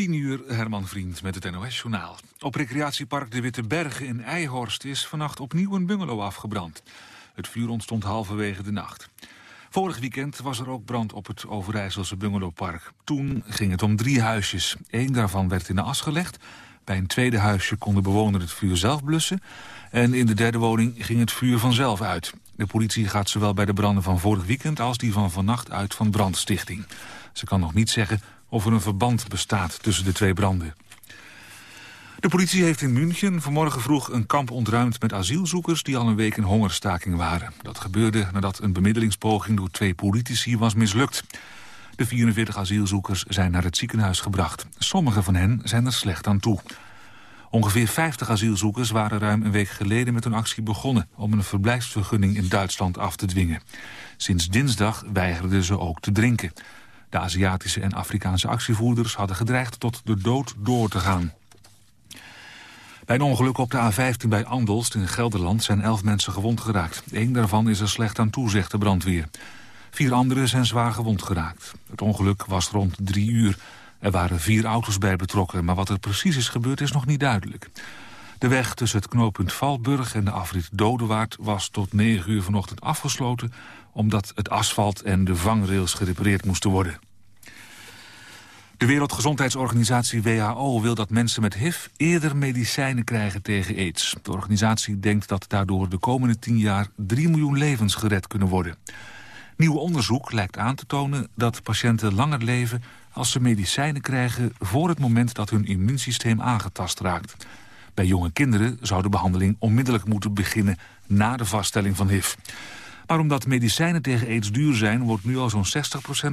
10 uur, Herman Vriend met het NOS-journaal. Op recreatiepark De Witte Bergen in Eijhorst is vannacht opnieuw een bungalow afgebrand. Het vuur ontstond halverwege de nacht. Vorig weekend was er ook brand op het Overijsselse bungalowpark. Toen ging het om drie huisjes. Eén daarvan werd in de as gelegd. Bij een tweede huisje kon de bewoner het vuur zelf blussen. En in de derde woning ging het vuur vanzelf uit. De politie gaat zowel bij de branden van vorig weekend als die van vannacht uit van brandstichting. Ze kan nog niet zeggen of er een verband bestaat tussen de twee branden. De politie heeft in München vanmorgen vroeg een kamp ontruimd met asielzoekers die al een week in hongerstaking waren. Dat gebeurde nadat een bemiddelingspoging door twee politici was mislukt. De 44 asielzoekers zijn naar het ziekenhuis gebracht. Sommige van hen zijn er slecht aan toe. Ongeveer 50 asielzoekers waren ruim een week geleden met een actie begonnen... om een verblijfsvergunning in Duitsland af te dwingen. Sinds dinsdag weigerden ze ook te drinken. De Aziatische en Afrikaanse actievoerders hadden gedreigd tot de dood door te gaan. Bij een ongeluk op de A15 bij Andelst in Gelderland zijn elf mensen gewond geraakt. Eén daarvan is er slecht aan toe, zegt de brandweer. Vier anderen zijn zwaar gewond geraakt. Het ongeluk was rond drie uur. Er waren vier auto's bij betrokken, maar wat er precies is gebeurd is nog niet duidelijk. De weg tussen het knooppunt Valburg en de afrit Dodewaard was tot 9 uur vanochtend afgesloten... omdat het asfalt en de vangrails gerepareerd moesten worden. De Wereldgezondheidsorganisatie WHO wil dat mensen met HIV eerder medicijnen krijgen tegen aids. De organisatie denkt dat daardoor de komende 10 jaar 3 miljoen levens gered kunnen worden. Nieuw onderzoek lijkt aan te tonen dat patiënten langer leven als ze medicijnen krijgen voor het moment dat hun immuunsysteem aangetast raakt. Bij jonge kinderen zou de behandeling onmiddellijk moeten beginnen na de vaststelling van HIV. Maar omdat medicijnen tegen aids duur zijn... wordt nu al zo'n 60%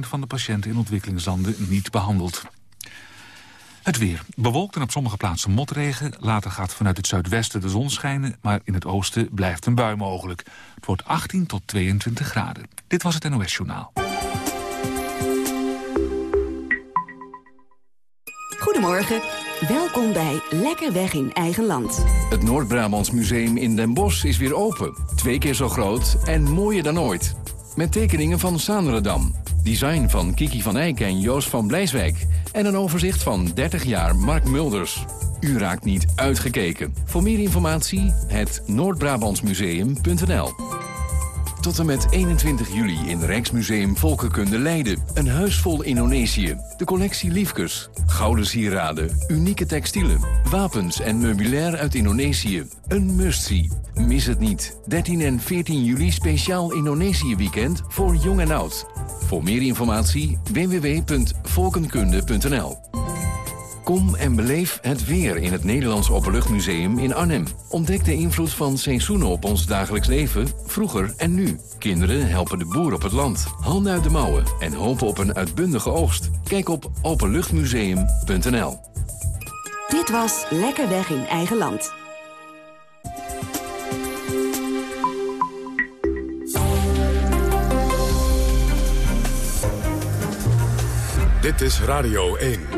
van de patiënten in ontwikkelingslanden niet behandeld. Het weer. Bewolkt en op sommige plaatsen motregen. Later gaat vanuit het zuidwesten de zon schijnen... maar in het oosten blijft een bui mogelijk. Het wordt 18 tot 22 graden. Dit was het NOS Journaal. Goedemorgen. Welkom bij Lekker Weg in Eigen Land. Het Noord-Brabants Museum in Den Bosch is weer open. Twee keer zo groot en mooier dan ooit. Met tekeningen van Sanredam. Design van Kiki van Eyck en Joost van Blijswijk. En een overzicht van 30 jaar Mark Mulders. U raakt niet uitgekeken. Voor meer informatie het noordbrabantsmuseum.nl tot en met 21 juli in Rijksmuseum Volkenkunde Leiden. Een huis vol Indonesië. De collectie Liefkes. Gouden sieraden. Unieke textielen. Wapens en meubilair uit Indonesië. Een must-see. Mis het niet. 13 en 14 juli speciaal Indonesië weekend voor jong en oud. Voor meer informatie www.volkenkunde.nl Kom en beleef het weer in het Nederlands Openluchtmuseum in Arnhem. Ontdek de invloed van seizoenen op ons dagelijks leven, vroeger en nu. Kinderen helpen de boer op het land. Handen uit de mouwen en hopen op een uitbundige oogst. Kijk op openluchtmuseum.nl Dit was Lekker Weg in Eigen Land. Dit is Radio 1.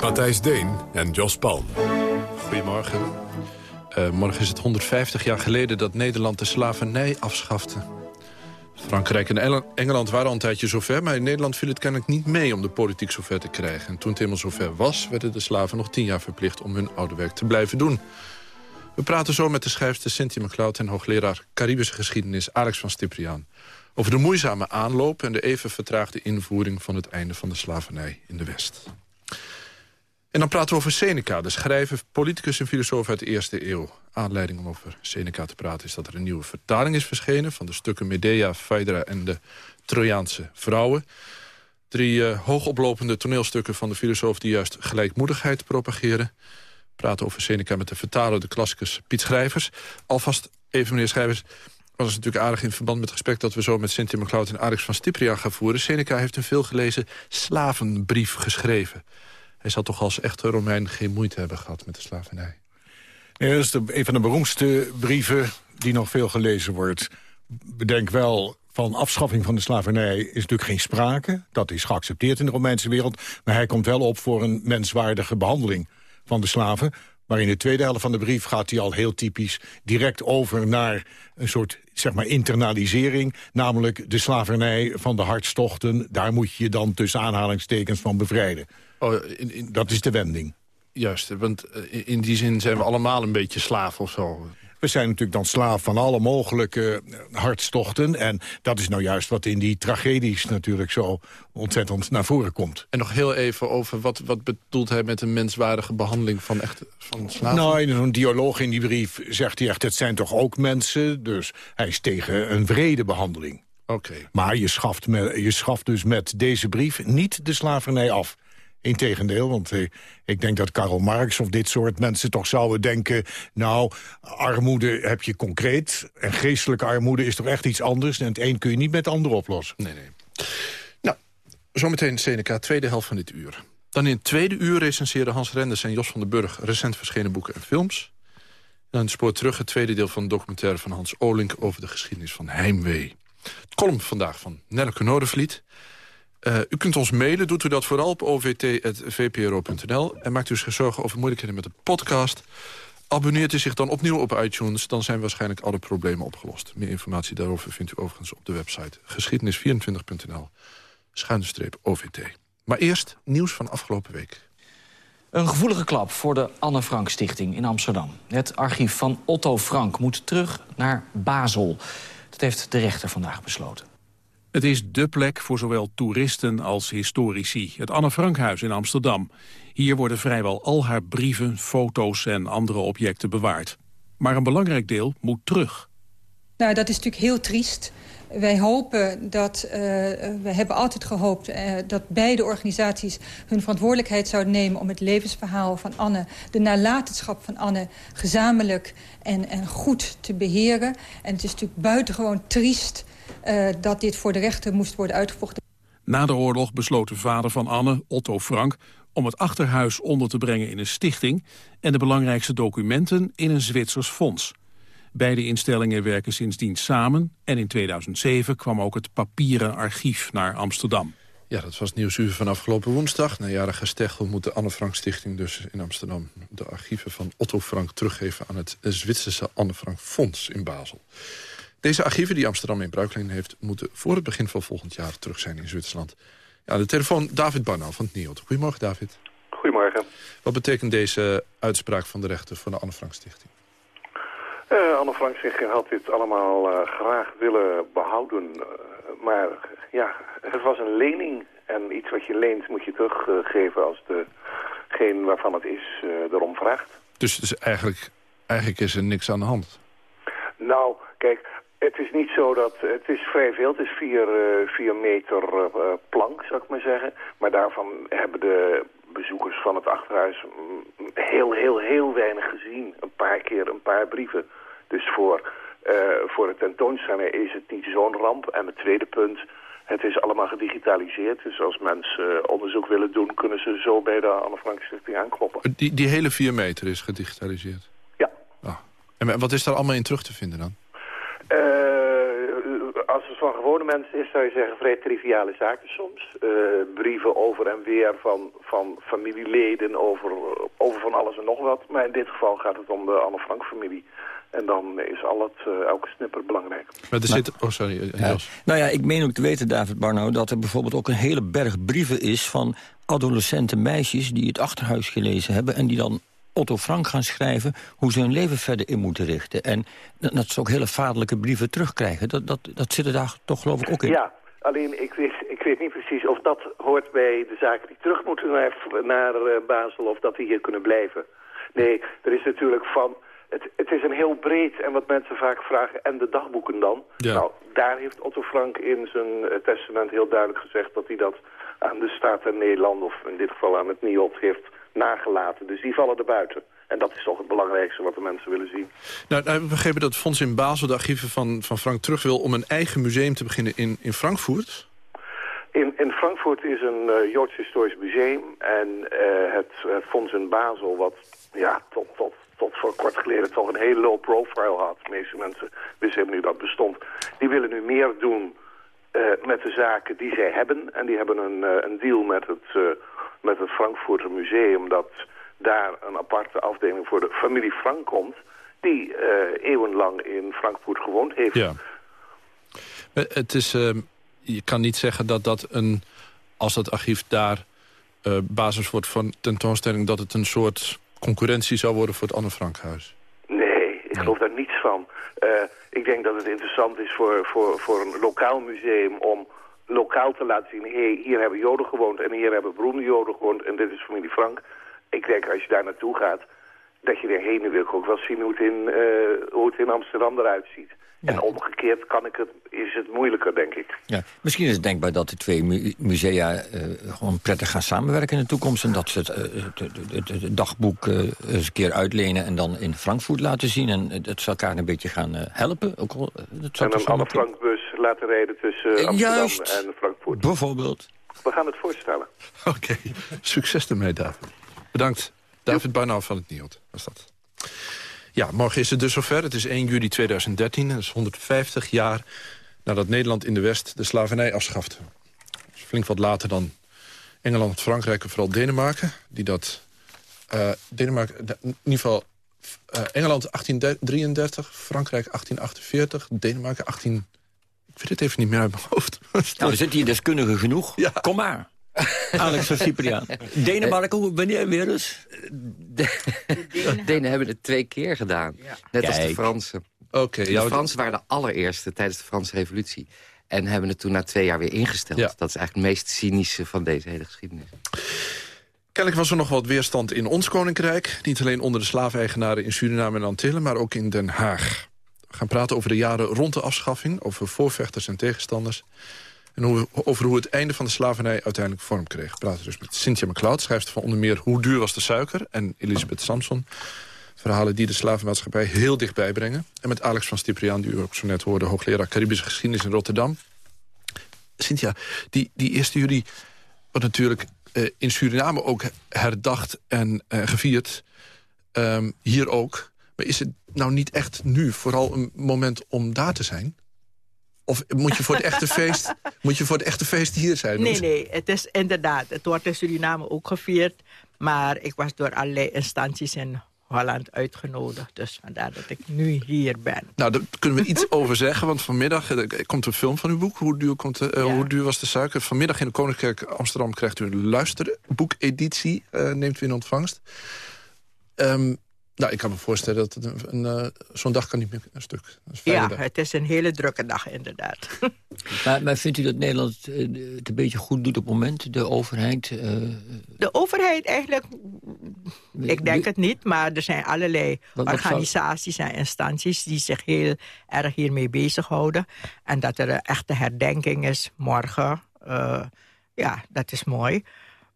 Matthijs Deen en Jos Palm. Goedemorgen. Uh, morgen is het 150 jaar geleden dat Nederland de slavernij afschafte. Frankrijk en Engeland waren al een tijdje zover... maar in Nederland viel het kennelijk niet mee om de politiek zover te krijgen. En toen het helemaal zover was, werden de slaven nog tien jaar verplicht... om hun oude werk te blijven doen. We praten zo met de schrijfster Cynthia McLeod... en hoogleraar Caribische geschiedenis Alex van Stipriaan... over de moeizame aanloop en de even vertraagde invoering... van het einde van de slavernij in de West. En dan praten we over Seneca, de schrijver, politicus en filosoof uit de eerste eeuw. Aanleiding om over Seneca te praten is dat er een nieuwe vertaling is verschenen... van de stukken Medea, Phaedra en de Trojaanse vrouwen. Drie uh, hoogoplopende toneelstukken van de filosoof... die juist gelijkmoedigheid propageren. We praten over Seneca met de vertaler, de klassicus Piet Schrijvers. Alvast even, meneer Schrijvers, was natuurlijk aardig in verband met het gesprek... dat we zo met Cynthia McCloud en Alex van Stiprian gaan voeren. Seneca heeft een veelgelezen slavenbrief geschreven. Hij zal toch als echte Romein geen moeite hebben gehad met de slavernij. Nee, dat is een van de beroemdste brieven die nog veel gelezen wordt. Bedenk wel, van afschaffing van de slavernij is natuurlijk geen sprake. Dat is geaccepteerd in de Romeinse wereld. Maar hij komt wel op voor een menswaardige behandeling van de slaven. Maar in de tweede helft van de brief gaat hij al heel typisch... direct over naar een soort zeg maar, internalisering. Namelijk de slavernij van de hartstochten. Daar moet je je dan tussen aanhalingstekens van bevrijden. Oh, in, in, dat is de wending. Juist, want eh, in die zin zijn we allemaal een beetje slaaf of zo. We zijn natuurlijk dan slaaf van alle mogelijke eh, hartstochten. En dat is nou juist wat in die tragedies natuurlijk zo ontzettend naar voren komt. En nog heel even over wat, wat bedoelt hij met een menswaardige behandeling van, echt, van slaven? Nou, in zo'n dialoog in die brief zegt hij echt... het zijn toch ook mensen, dus hij is tegen een vrede behandeling. Oké. Maar je schaft, met, je schaft dus met deze brief niet de slavernij af. Integendeel, want eh, ik denk dat Karl Marx of dit soort mensen toch zouden denken... nou, armoede heb je concreet en geestelijke armoede is toch echt iets anders... en het een kun je niet met het ander oplossen. Nee, nee. Nou, zometeen Seneca, tweede helft van dit uur. Dan in het tweede uur recenseren Hans Renders en Jos van den Burg... recent verschenen boeken en films. dan spoort terug het tweede deel van de documentaire van Hans Olink... over de geschiedenis van Heimwee. Het column vandaag van Nelleke Noordervliet... Uh, u kunt ons mailen, doet u dat vooral op ovt.vpro.nl... en maakt u zich zorgen over moeilijkheden met de podcast. Abonneert u zich dan opnieuw op iTunes... dan zijn waarschijnlijk alle problemen opgelost. Meer informatie daarover vindt u overigens op de website geschiedenis24.nl schuine OVT. Maar eerst nieuws van afgelopen week. Een gevoelige klap voor de Anne Frank Stichting in Amsterdam. Het archief van Otto Frank moet terug naar Basel. Dat heeft de rechter vandaag besloten. Het is dé plek voor zowel toeristen als historici. Het Anne Frankhuis in Amsterdam. Hier worden vrijwel al haar brieven, foto's en andere objecten bewaard. Maar een belangrijk deel moet terug. Nou, dat is natuurlijk heel triest. Wij hopen dat, uh, we hebben altijd gehoopt uh, dat beide organisaties hun verantwoordelijkheid zouden nemen om het levensverhaal van Anne, de nalatenschap van Anne, gezamenlijk en, en goed te beheren. En het is natuurlijk buitengewoon triest uh, dat dit voor de rechter moest worden uitgevochten. Na de oorlog besloot de vader van Anne, Otto Frank... om het achterhuis onder te brengen in een stichting... en de belangrijkste documenten in een Zwitsers fonds. Beide instellingen werken sindsdien samen... en in 2007 kwam ook het papieren archief naar Amsterdam. Ja, dat was nieuwsuur van afgelopen woensdag. Na jaren gesteggel moet de Anne Frank Stichting dus in Amsterdam... de archieven van Otto Frank teruggeven aan het Zwitserse Anne Frank Fonds in Basel. Deze archieven die Amsterdam in bruikleen heeft... moeten voor het begin van volgend jaar terug zijn in Zwitserland. Ja, de telefoon David Barnau van het NIOD. Goedemorgen, David. Goedemorgen. Wat betekent deze uitspraak van de rechter van de Anne Frank Stichting? Uh, Anne Frank Stichting had dit allemaal uh, graag willen behouden. Uh, maar ja, het was een lening. En iets wat je leent moet je teruggeven als degene waarvan het is erom vraagt. Dus, dus eigenlijk, eigenlijk is er niks aan de hand? Nou, kijk, het is niet zo dat... Het is vrij veel. Het is vier, vier meter plank, zou ik maar zeggen. Maar daarvan hebben de bezoekers van het Achterhuis mm, heel, heel, heel weinig gezien. Een paar keer een paar brieven. Dus voor, uh, voor het tentoonstelling is het niet zo'n ramp. En het tweede punt... Het is allemaal gedigitaliseerd, dus als mensen onderzoek willen doen... kunnen ze zo bij de Anne Frank Stichting aankloppen. Die, die hele vier meter is gedigitaliseerd? Ja. Ah. En wat is daar allemaal in terug te vinden dan? Als het van gewone mensen is, zou je zeggen vrij triviale zaken soms. Uh, brieven over en weer van, van familieleden over, over van alles en nog wat. Maar in dit geval gaat het om de Anne Frank familie. En dan is al het, uh, elke snipper belangrijk. Maar er zit... Oh, sorry, ja. Nou ja, ik meen ook te weten, David Barnau... dat er bijvoorbeeld ook een hele berg brieven is van adolescente meisjes... die het Achterhuis gelezen hebben en die dan Otto Frank gaan schrijven... hoe ze hun leven verder in moeten richten. En dat ze ook hele vaderlijke brieven terugkrijgen. Dat, dat, dat zit er daar toch geloof ik ook in. Ja, alleen ik weet, ik weet niet precies of dat hoort bij de zaken die terug moeten naar, naar uh, Basel... of dat die hier kunnen blijven. Nee, er is natuurlijk van... Het, het, is een heel breed en wat mensen vaak vragen, en de dagboeken dan? Ja. Nou, daar heeft Otto Frank in zijn uh, testament heel duidelijk gezegd dat hij dat aan de staat en Nederland, of in dit geval aan het NIOD, heeft nagelaten. Dus die vallen er buiten. En dat is toch het belangrijkste wat de mensen willen zien. Nou, nou, we begrepen dat het Fonds in Basel de archieven van, van Frank terug wil... om een eigen museum te beginnen in, in Frankfurt. In, in Frankfurt is een uh, Joods Historisch Museum. En uh, het, het Fonds in Basel, wat ja, tot, tot, tot voor kort geleden toch een heel low profile had. De meeste mensen wisten helemaal niet dat bestond. Die willen nu meer doen uh, met de zaken die zij hebben. En die hebben een, een deal met het, met het Frankfurter Museum... dat daar een aparte afdeling voor de familie Frank komt... die eeuwenlang in Frankfurt gewoond heeft. Ja. Het is ehm, je kan niet zeggen dat dat een, als dat archief daar uh, basis wordt van tentoonstelling... dat het een soort concurrentie zou worden voor het Anne Frankhuis. Nee, ik geloof daar niets van. Ik denk dat het interessant is voor, voor, voor een lokaal museum om lokaal te laten zien... hey, hier hebben Joden gewoond en hier hebben beroemde Joden gewoond... en dit is familie Frank. Ik denk als je daar naartoe gaat, dat je weer heen wil ik ook wel zien hoe het in, uh, hoe het in Amsterdam eruit ziet. Ja. En omgekeerd kan ik het, is het moeilijker, denk ik. Ja. Misschien is het denkbaar dat de twee mu musea uh, gewoon prettig gaan samenwerken in de toekomst... en dat ze het, uh, het, het dagboek eens een keer uitlenen en dan in Frankfurt laten zien... en dat ze elkaar een beetje gaan helpen. Ook al, dat en een Anne Frankbus laten rijden tussen Amsterdam Juist. en Frankfurt. Bijvoorbeeld. We gaan het voorstellen. Oké, okay. succes ermee, David. Bedankt. David Barnau van het NIOD was dat. Ja, morgen is het dus zover. Het is 1 juli 2013. Dat is 150 jaar nadat Nederland in de West de slavernij afschafte. Dus flink wat later dan Engeland, Frankrijk en vooral Denemarken. Die dat... Uh, Denemarken, in ieder geval uh, Engeland 1833, Frankrijk 1848, Denemarken 18... Ik weet het even niet meer uit mijn hoofd. Nou, er zit hier deskundige genoeg. Ja. Kom maar. Alex van Cypriaan. Denemarken, wanneer weer eens? De, de Denen hebben het twee keer gedaan. Net als de Fransen. Okay, de Fransen waren de allereerste tijdens de Franse revolutie. En hebben het toen na twee jaar weer ingesteld. Ja. Dat is eigenlijk het meest cynische van deze hele geschiedenis. Kennelijk was er nog wat weerstand in ons koninkrijk. Niet alleen onder de slaafeigenaren in Suriname en Antillen... maar ook in Den Haag. Gaan praten over de jaren rond de afschaffing... over voorvechters en tegenstanders... En hoe, over hoe het einde van de slavernij uiteindelijk vorm kreeg. We praten dus met Cynthia McLeod, schrijft van onder meer Hoe duur was de suiker? En Elisabeth Samson, verhalen die de slavenmaatschappij heel dichtbij brengen. En met Alex van Stipriaan, die u ook zo net hoorde... hoogleraar Caribische geschiedenis in Rotterdam. Cynthia, die, die eerste juli wordt natuurlijk uh, in Suriname ook herdacht en uh, gevierd. Um, hier ook. Maar is het nou niet echt nu vooral een moment om daar te zijn? Of moet je voor het echte feest, moet je voor het echte feest hier zijn? Nee, nee, het is inderdaad. Het wordt in Suriname ook gevierd. Maar ik was door allerlei instanties in Holland uitgenodigd. Dus vandaar dat ik nu hier ben. Nou, daar kunnen we iets over zeggen. Want vanmiddag eh, komt een film van uw boek. Hoe duur, komt, uh, ja. hoe duur was de suiker? Vanmiddag in de Koninklijk Amsterdam krijgt u een luisterboekeditie. Uh, neemt u in ontvangst. Um, nou, ik kan me voorstellen dat een, een, uh, zo'n dag kan niet meer een stuk. ja, het is een hele drukke dag inderdaad. maar, maar, vindt u dat Nederland het een beetje goed doet op het moment, de overheid? Uh, de overheid eigenlijk, ik denk het niet, maar er zijn allerlei wat, wat organisaties en instanties die zich heel erg hiermee bezighouden. En dat er een echte herdenking is morgen, uh, ja, dat is mooi.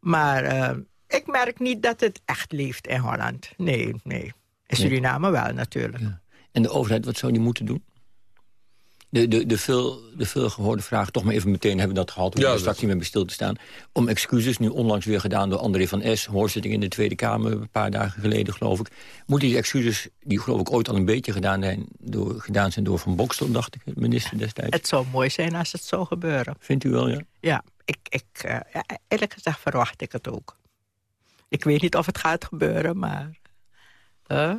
Maar ik merk niet dat het echt leeft in Holland. Nee, nee. In Suriname wel natuurlijk. Ja. En de overheid, wat zou die moeten doen? De, de, de, veel, de veel gehoorde vraag, toch maar even meteen hebben we dat gehad... om ja, er straks niet meer bij stil te staan. Om excuses, nu onlangs weer gedaan door André van S... hoorzitting in de Tweede Kamer, een paar dagen geleden geloof ik. Moeten die excuses, die geloof ik ooit al een beetje gedaan zijn... door, gedaan zijn door Van Bokstel, dacht ik, minister destijds. Het zou mooi zijn als het zou gebeuren. Vindt u wel, ja? Ja, ik, ik, uh, eerlijk gezegd verwacht ik het ook. Ik weet niet of het gaat gebeuren, maar... Uh,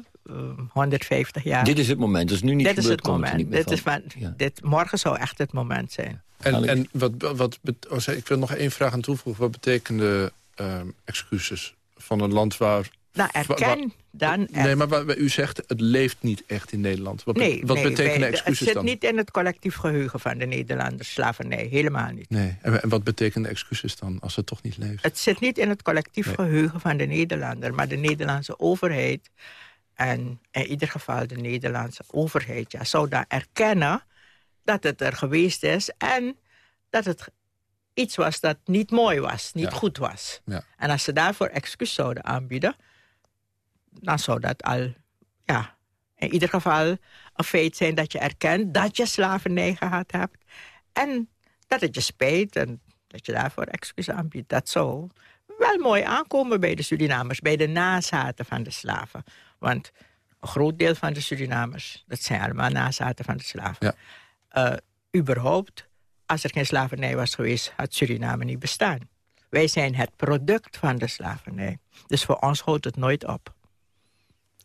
150 jaar. Dit is het moment, dus nu niet dit is het moment. Dit is van, ja. dit, morgen zou echt het moment zijn. En, en wat, wat, oh, ik wil nog één vraag aan toevoegen. Wat betekenen uh, excuses van een land waar... Nou, erken dan... Nee, maar wat u zegt, het leeft niet echt in Nederland. Wat, nee, wat nee, betekenen wij, excuses dan? Het zit niet in het collectief geheugen van de Nederlanders, slavernij. Helemaal niet. Nee, en, en wat betekenen excuses dan, als het toch niet leeft? Het zit niet in het collectief nee. geheugen van de Nederlander. Maar de Nederlandse overheid... en in ieder geval de Nederlandse overheid... Ja, zou daar erkennen dat het er geweest is... en dat het iets was dat niet mooi was, niet ja. goed was. Ja. En als ze daarvoor excuus zouden aanbieden dan zou dat al, ja, in ieder geval een feit zijn dat je erkent dat je slavernij gehad hebt. En dat het je spijt en dat je daarvoor excuus aanbiedt. Dat zou wel mooi aankomen bij de Surinamers, bij de nazaten van de slaven. Want een groot deel van de Surinamers, dat zijn allemaal nazaten van de slaven. Ja. Uh, überhaupt, als er geen slavernij was geweest, had Suriname niet bestaan. Wij zijn het product van de slavernij. Dus voor ons houdt het nooit op.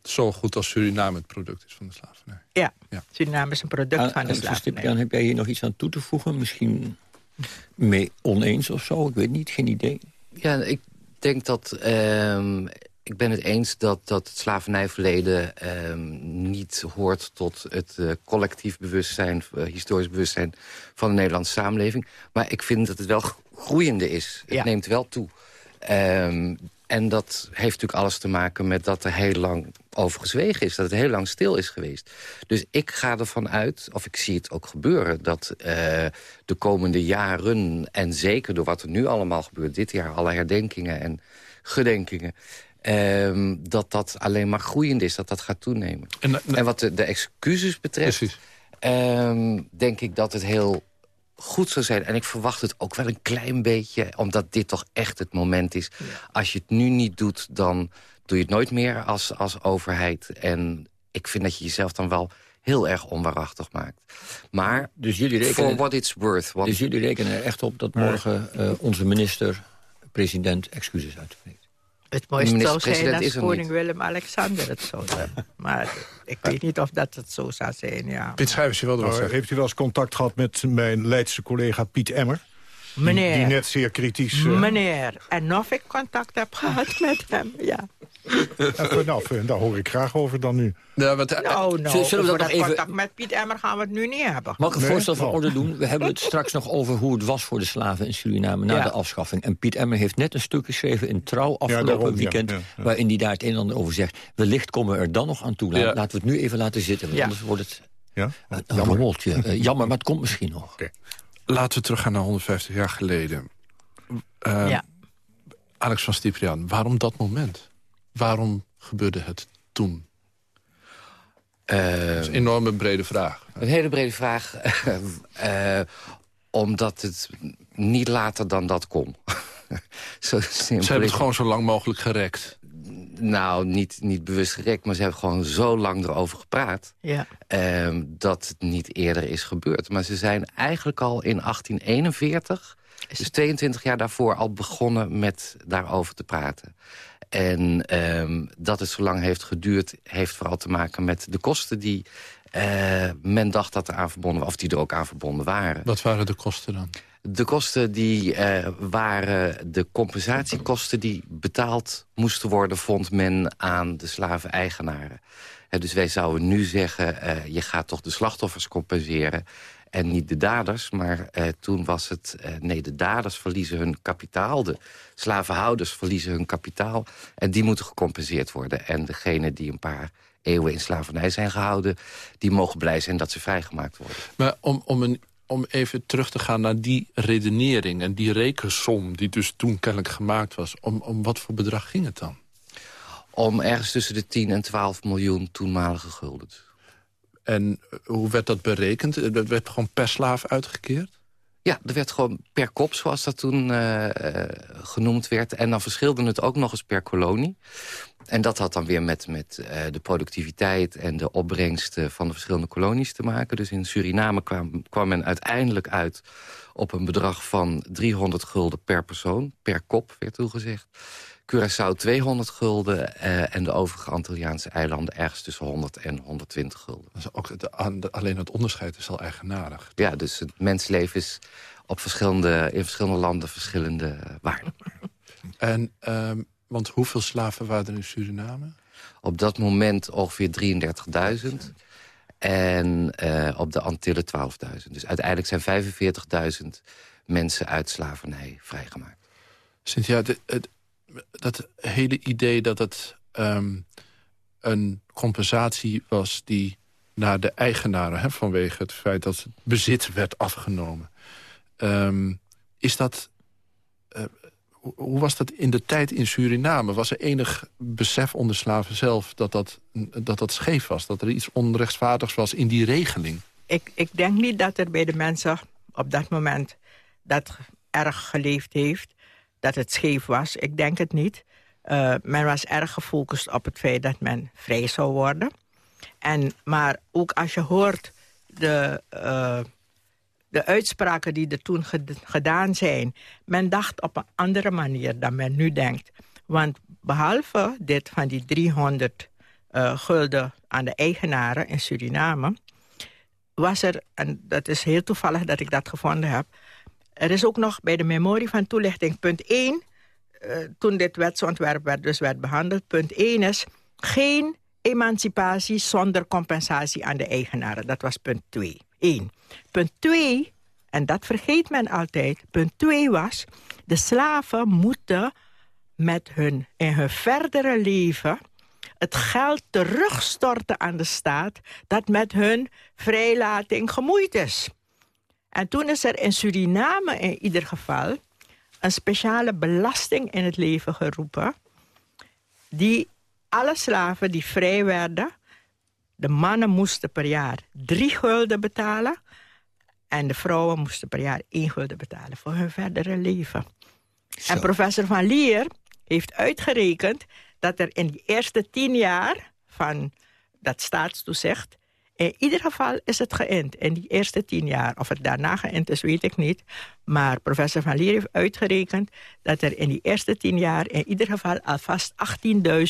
Zo goed als Suriname het product is van de slavernij. Ja, ja. Suriname is een product ah, van de slavernij. Dan heb jij hier nog iets aan toe te voegen? Misschien mee oneens of zo? Ik weet niet, geen idee. Ja, ik denk dat... Ehm, ik ben het eens dat, dat het slavernijverleden ehm, niet hoort tot het uh, collectief bewustzijn, uh, historisch bewustzijn van de Nederlandse samenleving. Maar ik vind dat het wel groeiende is. Het neemt wel toe. Um, en dat heeft natuurlijk alles te maken met dat er heel lang over gezwegen is. Dat het heel lang stil is geweest. Dus ik ga ervan uit, of ik zie het ook gebeuren... dat uh, de komende jaren, en zeker door wat er nu allemaal gebeurt... dit jaar alle herdenkingen en gedenkingen... Um, dat dat alleen maar groeiend is, dat dat gaat toenemen. En, eh, en wat de, de, excuses betreft... Um, denk ik dat het heel goed zou zijn. En ik verwacht het ook wel een klein beetje, omdat dit toch echt het moment is. Als je het nu niet doet, dan doe je het nooit meer als, als overheid. En ik vind dat je jezelf dan wel heel erg onwaarachtig maakt. Maar dus jullie rekenen, for what it's worth. Dus jullie rekenen er echt op dat morgen uh, onze minister-president excuses uitspreekt? Het mooiste zou zijn als koning Willem-Alexander het zou doen. Maar ik weet niet of dat het zo zou zijn, ja. Piet Schrijvers, je wilde wat zeggen. Heeft u wel eens contact gehad met mijn Leidse collega Piet Emmer? Meneer. Die, net zeer kritisch... Uh... Meneer. En of ik contact heb gehad met hem, ja. Nou, daar hoor ik graag over dan nu. Ja, wat, uh, nou, nou, zullen we dat nog even... contact met Piet Emmer gaan we het nu niet hebben. Mag ik een voorstel van oh. orde doen? We hebben het straks nog over hoe het was voor de slaven in Suriname na de afschaffing. En Piet Emmer heeft net een stuk geschreven in Trouw afgelopen weekend... waarin hij daar het een en ander over zegt. Wellicht komen we er dan nog aan toe. Laten we het nu even laten zitten, want anders wordt het ja? een jammer. Uh, jammer, maar het komt misschien nog. Okay. Laten we teruggaan naar 150 jaar geleden. Uh, ja. Alex van Stiprian, waarom dat moment? Waarom gebeurde het toen? Uh, dat is een enorme brede vraag. Een hele brede vraag. uh, omdat het niet later dan dat kon. zo simpel ze hebben het gewoon zo lang mogelijk gerekt. Nou, niet, niet bewust gerekt, maar ze hebben gewoon zo lang erover gepraat... Ja. Uh, dat het niet eerder is gebeurd. Maar ze zijn eigenlijk al in 1841, dus 22 jaar daarvoor... al begonnen met daarover te praten. En um, dat het zo lang heeft geduurd... heeft vooral te maken met de kosten die uh, men dacht dat er aan verbonden waren... of die er ook aan verbonden waren. Wat waren de kosten dan? De kosten die uh, waren de compensatiekosten die betaald moesten worden... vond men aan de slaven-eigenaren. dus wij zouden nu zeggen, uh, je gaat toch de slachtoffers compenseren... En niet de daders, maar uh, toen was het... Uh, nee, de daders verliezen hun kapitaal. De slavenhouders verliezen hun kapitaal. En die moeten gecompenseerd worden. En degene die een paar eeuwen in slavernij zijn gehouden... die mogen blij zijn dat ze vrijgemaakt worden. Maar om, om, een, om even terug te gaan naar die redenering... en die rekensom die dus toen kennelijk gemaakt was... om, om wat voor bedrag ging het dan? Om ergens tussen de 10 en 12 miljoen toenmalige gulden. En hoe werd dat berekend? Dat werd gewoon per slaaf uitgekeerd? Ja, er werd gewoon per kop, zoals dat toen uh, genoemd werd. En dan verschilde het ook nog eens per kolonie. En dat had dan weer met, met de productiviteit en de opbrengsten van de verschillende kolonies te maken. Dus in Suriname kwam, kwam men uiteindelijk uit op een bedrag van 300 gulden per persoon. Per kop, werd toegezegd. Curaçao 200 gulden uh, en de overige Antilliaanse eilanden ergens tussen 100 en 120 gulden. Dus ook alleen het onderscheid is al eigenaardig. Ja, dus het mensleven is op verschillende, in verschillende landen verschillende waarden. En, um, want hoeveel slaven waren er in Suriname? Op dat moment ongeveer 33.000. En uh, op de Antillen 12.000. Dus uiteindelijk zijn 45.000 mensen uit slavernij vrijgemaakt. Cynthia, het, dat hele idee dat het um, een compensatie was... die naar de eigenaren, hè, vanwege het feit dat het bezit werd afgenomen. Um, is dat... Uh, hoe was dat in de tijd in Suriname? Was er enig besef onder slaven zelf dat dat, dat dat scheef was? Dat er iets onrechtvaardigs was in die regeling? Ik, ik denk niet dat er bij de mensen op dat moment dat erg geleefd heeft. Dat het scheef was. Ik denk het niet. Uh, men was erg gefocust op het feit dat men vrij zou worden. En, maar ook als je hoort de, uh, de uitspraken die er toen gedaan zijn... men dacht op een andere manier dan men nu denkt. Want behalve dit van die 300 uh, eh, gulden aan de eigenaren in Suriname... was er, en dat is heel toevallig dat ik dat gevonden heb... er is ook nog bij de memorie van toelichting punt 1... Uh, toen dit wetsontwerp werd, dus werd behandeld, punt 1 is... geen emancipatie zonder compensatie aan de eigenaren. Dat was punt 2. 1. Punt 2, en dat vergeet men altijd, punt 2 was... de slaven moeten met hun, in hun verdere leven het geld terugstorten aan de staat... dat met hun vrijlating gemoeid is. En toen is er in Suriname in ieder geval... een speciale belasting in het leven geroepen... die alle slaven die vrij werden... de mannen moesten per jaar drie gulden betalen... en de vrouwen moesten per jaar één gulden betalen... voor hun verdere leven. En professor Van Lier heeft uitgerekend... dat er in die eerste tien jaar van dat staatstoezicht... In ieder geval is het geïnd in die eerste tien jaar. Of het daarna geïnd is, weet ik niet. Maar professor Van Lier heeft uitgerekend... dat er in die eerste tien jaar in ieder geval alvast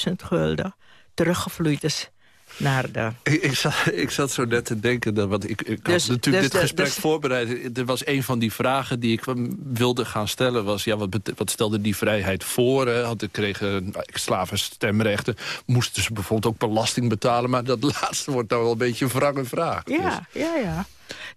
18.000 gulden teruggevloeid is naar de... Ik, ik, zat, ik zat zo net te denken, dat, want ik, ik dus, had natuurlijk dus dit gesprek dus, voorbereid. Er was een van die vragen die ik wilde gaan stellen... was ja, wat, wat stelde die vrijheid voor? Hè? Had, kregen slaven stemrechten. Moesten ze bijvoorbeeld ook belasting betalen? Maar dat laatste wordt dan wel een beetje een wrange vraag. Ja, dus. ja, ja.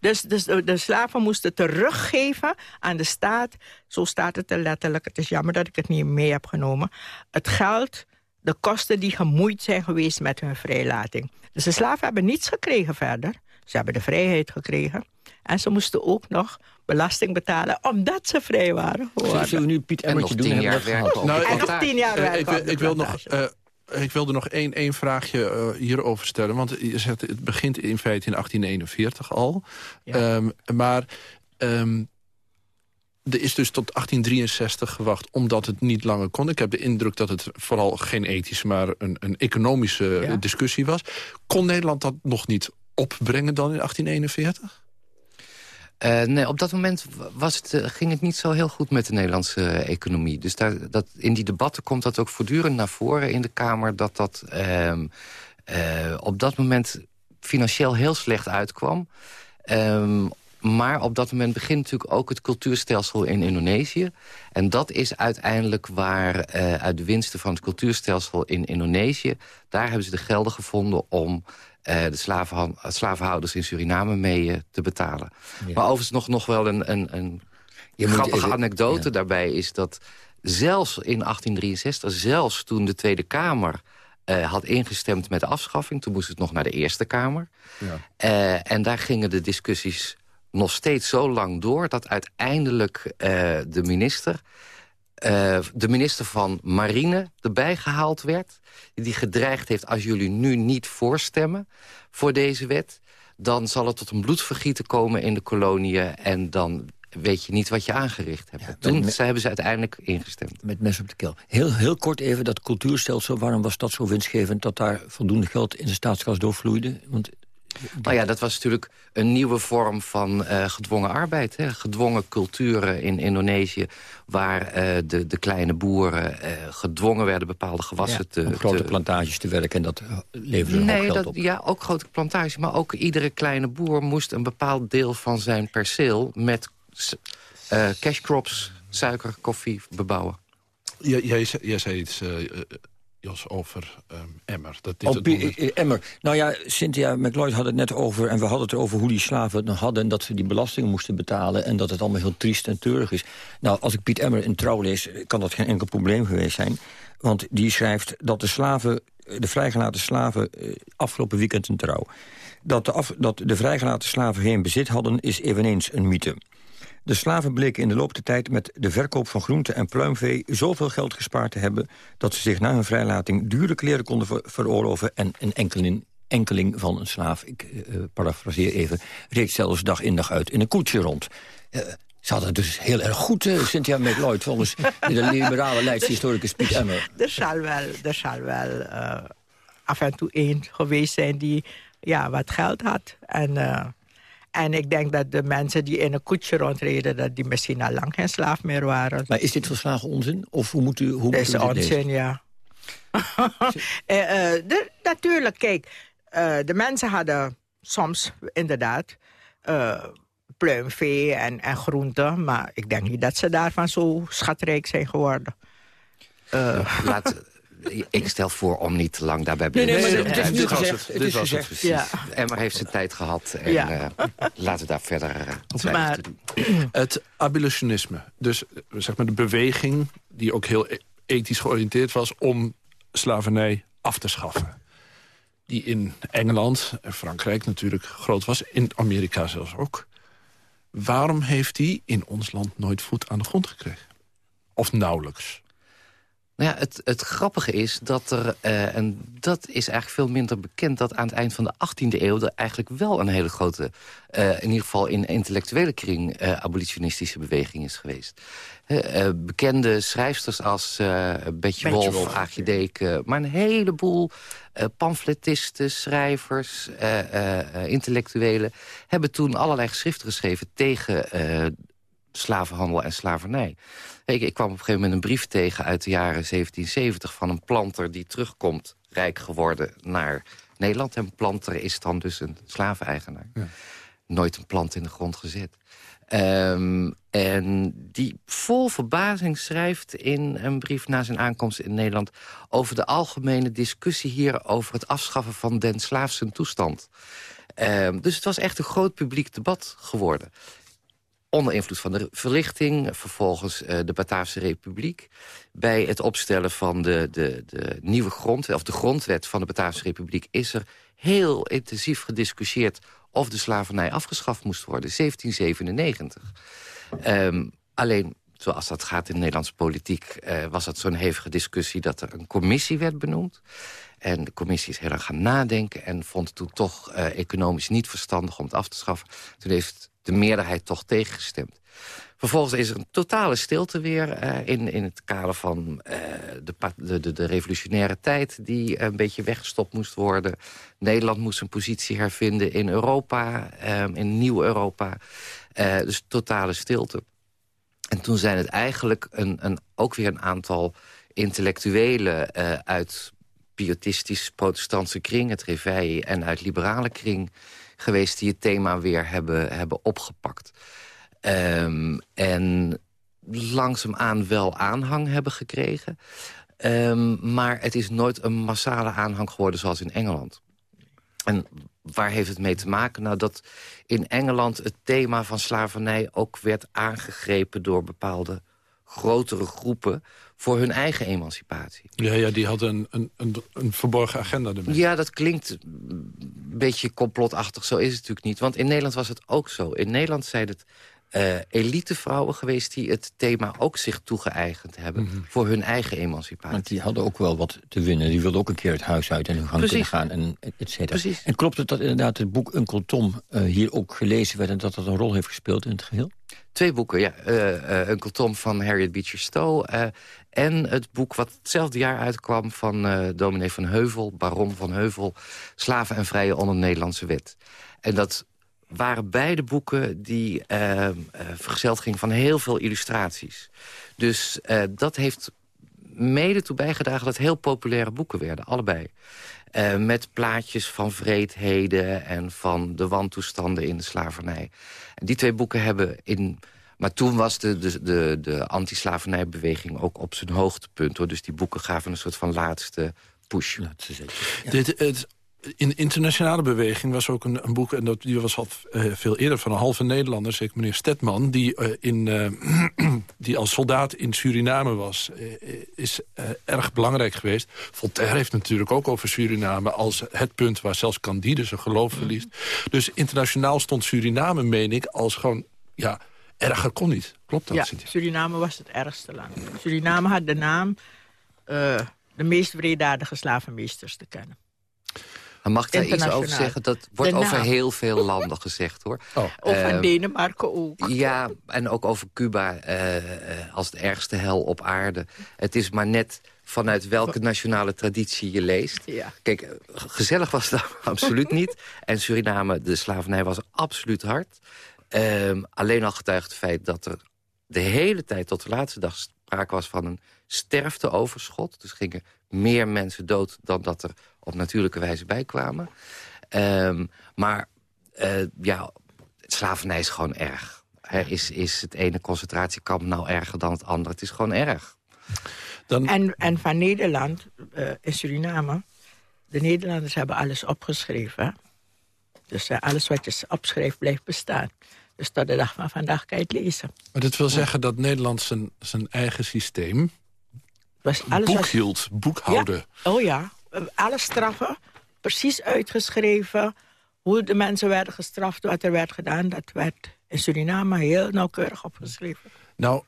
Dus, dus de slaven moesten teruggeven aan de staat. Zo staat het er letterlijk. Het is jammer dat ik het niet mee heb genomen. Het geld de kosten die gemoeid zijn geweest met hun vrijlating. Dus de slaven hebben niets gekregen verder. Ze hebben de vrijheid gekregen. En ze moesten ook nog belasting betalen omdat ze vrij waren. Zullen we nu Piet Emmertje doen? Jaar nou, en nog tien jaar werk ik, ik, wil nog... Uh, ik wilde nog één, één vraagje uh, hierover stellen. Want je zegt, het begint in feite in 1841 al. Ja. Um, maar um, er is dus tot 1863 gewacht omdat het niet langer kon. Ik heb de indruk dat het vooral geen ethische, maar een, een economische discussie was. Kon Nederland dat nog niet opbrengen dan in 1841? Uh, eh, nee, op dat moment was het, uh, ging het niet zo heel goed met de Nederlandse uh, economie. Dus daar, dat, in die debatten komt dat ook voortdurend naar voren in de Kamer... dat dat ehm, op dat moment financieel heel slecht uitkwam. Um, maar op dat moment begint natuurlijk ook het cultuurstelsel in Indonesië. En dat is uiteindelijk waar uh, uit de winsten van het cultuurstelsel in Indonesië... daar hebben ze de gelden gevonden om uh, de slaven, slavenhouders in Suriname mee uh, te betalen. Maar overigens nog, nog wel een, een, een grappige even, anekdote ja. daarbij is dat... zelfs in 1863, zelfs toen de Tweede Kamer... Uh, had ingestemd met de afschaffing. Toen moest het nog naar de Eerste Kamer. Ja. Uh, en daar gingen de discussies nog steeds zo lang door... dat uiteindelijk uh, de minister... Uh, de minister van Marine erbij gehaald werd... die gedreigd heeft, als jullie nu niet voorstemmen voor deze wet... dan zal het tot een bloedvergieten komen in de koloniën... en dan weet je niet wat je aangericht hebt. Ja, Toen met, hebben ze uiteindelijk ingestemd. Met mes op de keel. Heel, heel kort even, dat cultuurstelsel... waarom was dat zo winstgevend dat daar voldoende geld in de staatskas doorvloeide? Want nou ja, dat was natuurlijk een nieuwe vorm van uh, gedwongen arbeid. Hè? Gedwongen culturen in Indonesië... waar uh, de, de kleine boeren uh, gedwongen werden bepaalde gewassen ja, te... Grote te... plantages te werken en dat leverde nee, geld dat, op. Ja, ook grote plantages. Maar ook iedere kleine boer moest een bepaald deel van zijn perceel... met cash crops, suiker, koffie bebouwen. Ja, jij, jij zei iets Jos, over um, Emmer. Dat is oh, het Emmer. Nou ja, Cynthia McLeod had het net over... en we hadden het over hoe die slaven het nog hadden... en dat ze die belastingen moesten betalen... en dat het allemaal heel triest en treurig is. Nou, als ik Piet Emmer in Trouw lees... kan dat geen enkel probleem geweest zijn. Want die schrijft dat de slaven, de vrijgelaten slaven... Eh, afgelopen weekend in Trouw... Dat de, af, dat de vrijgelaten slaven geen bezit hadden, is eveneens een mythe. De slaven bleken in de loop der tijd met de verkoop van groente en pluimvee... zoveel geld gespaard te hebben dat ze zich na hun vrijlating... dure kleren konden veroorloven en een enkeling, van een slaaf... ik uh, parafraseer even, reed zelfs dag in dag uit in een koetsje rond. Uh, ze hadden het dus heel erg goed, uh, Cynthia McLeod... volgens de liberale leidshistoricus Piet Emmer. Er zal wel, er zal wel af en toe één geweest zijn die ja, wat geld had. En en ik denk dat de mensen die in een koetsje rondreden... dat die misschien al lang geen slaaf meer waren. Maar is dit verslagen onzin? Of hoe moet u, hoe dat is onzin, ja. uh, de, natuurlijk, kijk, uh, de mensen hadden soms inderdaad uh, pluimvee en, en groenten. Maar ik denk niet dat ze daarvan zo schatrijk zijn geworden. Laat, ik stel voor om niet te lang daarbij te nee, nee, maar het is gezegd. Het, is gezegd. precies. Ja. Emmer heeft zijn tijd gehad. En ja. uh, laten we daar verder uh, maar, Het abolitionisme. Dus zeg maar de beweging die ook heel e- ethisch georiënteerd was... om slavernij af te schaffen. Die in Engeland en Frankrijk natuurlijk groot was. In Amerika zelfs ook. Waarom heeft die in ons land nooit voet aan de grond gekregen? Of nauwelijks? Nou ja, het, het grappige is dat er, uh, en dat is eigenlijk veel minder bekend... dat aan het eind van de 18e eeuw er eigenlijk wel een hele grote... Uh, in ieder geval in intellectuele kring uh, abolitionistische beweging is geweest. bekende schrijfsters als Betje Wolf, Wolf, Aagje Deken... maar een heleboel pamfletisten, schrijvers, intellectuelen... hebben toen allerlei geschriften geschreven tegen slavenhandel en slavernij. Ik, ik kwam op een gegeven moment een brief tegen uit de jaren 1770... van een planter die terugkomt, rijk geworden, naar Nederland. En planter is dan dus een slaveneigenaar. Ja. Nooit een plant in de grond gezet. Um, en die vol verbazing schrijft in een brief na zijn aankomst in Nederland... over de algemene discussie hier over het afschaffen van den slaafse toestand. Um, dus het was echt een groot publiek debat geworden onder invloed van de verlichting, vervolgens uh, de Bataafse Republiek. Bij het opstellen van de, de, de nieuwe grondwet, of de grondwet van de Bataafse Republiek... is er heel intensief gediscussieerd of de slavernij afgeschaft moest worden. 1797. Um, ehm, alleen, zoals dat gaat in de Nederlandse politiek... Uh, was dat zo'n hevige discussie dat er een commissie werd benoemd. En de commissie is heel erg gaan nadenken... en vond toen toch uh, economisch niet verstandig om het af te schaffen. Toen heeft de meerderheid toch tegengestemd. Vervolgens is er een totale stilte weer uh, in, in het kader van uh, de, de, de, revolutionaire tijd... die een beetje weggestopt moest worden. Nederland moest zijn positie hervinden in Europa, um, in nieuw Europa. Uh, dus totale stilte. En toen zijn het eigenlijk een, een, ook weer een aantal intellectuelen... uit piotistisch-protestantse kring, het Reveille... en uit liberale kring geweest die het thema weer hebben, hebben opgepakt. Um, en langzaamaan wel aanhang hebben gekregen. Um, maar het is nooit een massale aanhang geworden zoals in Engeland. En waar heeft het mee te maken? Nou, dat in Engeland het thema van slavernij ook werd aangegrepen door bepaalde grotere groepen voor hun eigen emancipatie. Ja, ja die hadden een, een, een, een verborgen agenda ermee. Ja, dat klinkt een beetje complotachtig. Zo is het natuurlijk niet. Want in Nederland was het ook zo. In Nederland zijn het uh, elitevrouwen geweest... die het thema ook zich toegeëigend hebben... Mhm. voor hun eigen emancipatie. Want die hadden ook wel wat te winnen. Die wilden ook een keer het huis uit en hun gang kunnen gaan. En, et cetera. En klopt het dat inderdaad het boek Uncle Tom uh, hier ook gelezen werd... en dat dat een rol heeft gespeeld in het geheel? Twee boeken, ja. Uh, Uncle Tom van Harriet Beecher Stowe. Uh, en het boek wat hetzelfde jaar uitkwam van uh, dominee van Heuvel... baron van Heuvel, Slaven en Vrije onder Nederlandse wet. En dat waren beide boeken die vergezeld gingen van heel veel illustraties. Dus dat heeft mede toe bijgedragen dat heel populaire boeken werden, allebei. Uh, met plaatjes van vreedheden en van de wantoestanden in de slavernij. En die twee boeken hebben in... Maar toen was de, de, de, de anti-slavernijbeweging ook op zijn hoogtepunt. Hoor. Dus die boeken gaven een soort van laatste push. Ja. Dit, het, in de internationale beweging was ook een, een boek... en dat, die was al uh, veel eerder van een halve Nederlander... zeker meneer Stetman, die, uh, in, uh, die als soldaat in Suriname was... is erg belangrijk geweest. Voltaire heeft natuurlijk ook over Suriname... als het punt waar zelfs Candide zijn geloof verliest. Dus internationaal stond Suriname, meen ik, als gewoon... ja erger kon niet. Klopt dat? Ja, Suriname was het ergste land. Suriname had de naam de meest wreedaardige slavenmeesters te kennen. Maar mag ik daar iets over zeggen? Dat wordt over heel veel landen gezegd, hoor. Oh. Over uh, Denemarken ook. Ja, en ook over Cuba uh, als de ergste hel op aarde. Het is maar net vanuit welke nationale traditie je leest. Ja. Kijk, gezellig was het absoluut niet. En Suriname, de slavernij was absoluut hard. Um, alleen al getuigt het feit dat er de hele tijd tot de laatste dag sprake was van een sterfteoverschot. Dus gingen meer mensen dood dan dat er op natuurlijke wijze bijkwamen. Um, maar uh, ja, slavernij is gewoon erg. is, is het ene concentratiekamp nou erger dan het andere? Het is gewoon erg. Dan... En, en van Nederland, uh, in Suriname... de Nederlanders hebben alles opgeschreven. Dus uh, alles wat je opschrijft blijft bestaan. Dus tot de dag van vandaag kan je het lezen. Maar dat wil zeggen dat Nederland zijn, zijn eigen systeem... Was alles boek hield, boekhouden. Ja. Oh ja, alle straffen, precies uitgeschreven... hoe de mensen werden gestraft, wat er werd gedaan... dat werd in Suriname heel nauwkeurig opgeschreven. Nou,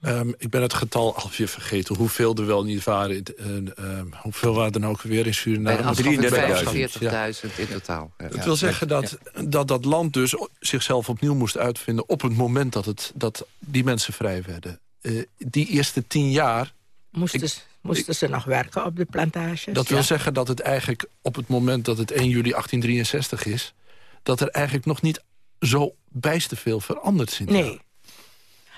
um, ik ben het getal alweer vergeten. Hoeveel er wel niet waren. Uh, uh, hoeveel waren er nou ook weer in Suriname? 43.000 in totaal. Ja. Dat wil zeggen dat, dat dat land dus zichzelf opnieuw moest uitvinden... op het moment dat, het, dat die mensen vrij werden. Uh, die eerste tien jaar... Moesten, ik, moesten ze nog werken op de plantages? Dat wil zeggen dat het eigenlijk op het moment dat het 1 juli 1863 is... dat er eigenlijk nog niet zo bijster veel veranderd is. Nee,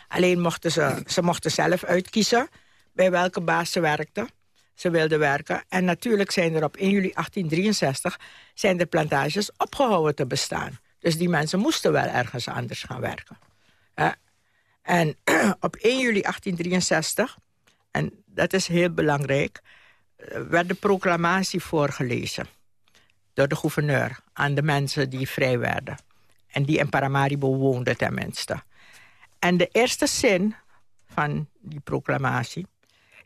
Alleen mochten ze, ze mochten zelf uitkiezen bij welke baas ze werkten. Ze wilden werken. En natuurlijk zijn er op 1 juli 1863 zijn de plantages opgehouden te bestaan. Dus die mensen moesten wel ergens anders gaan werken. En op 1 juli 1863, en dat is heel belangrijk... Eh, werd de proclamatie voorgelezen door de gouverneur... aan de mensen die vrij werden. En die in Paramaribo woonden tenminste. En de eerste zin van die proclamatie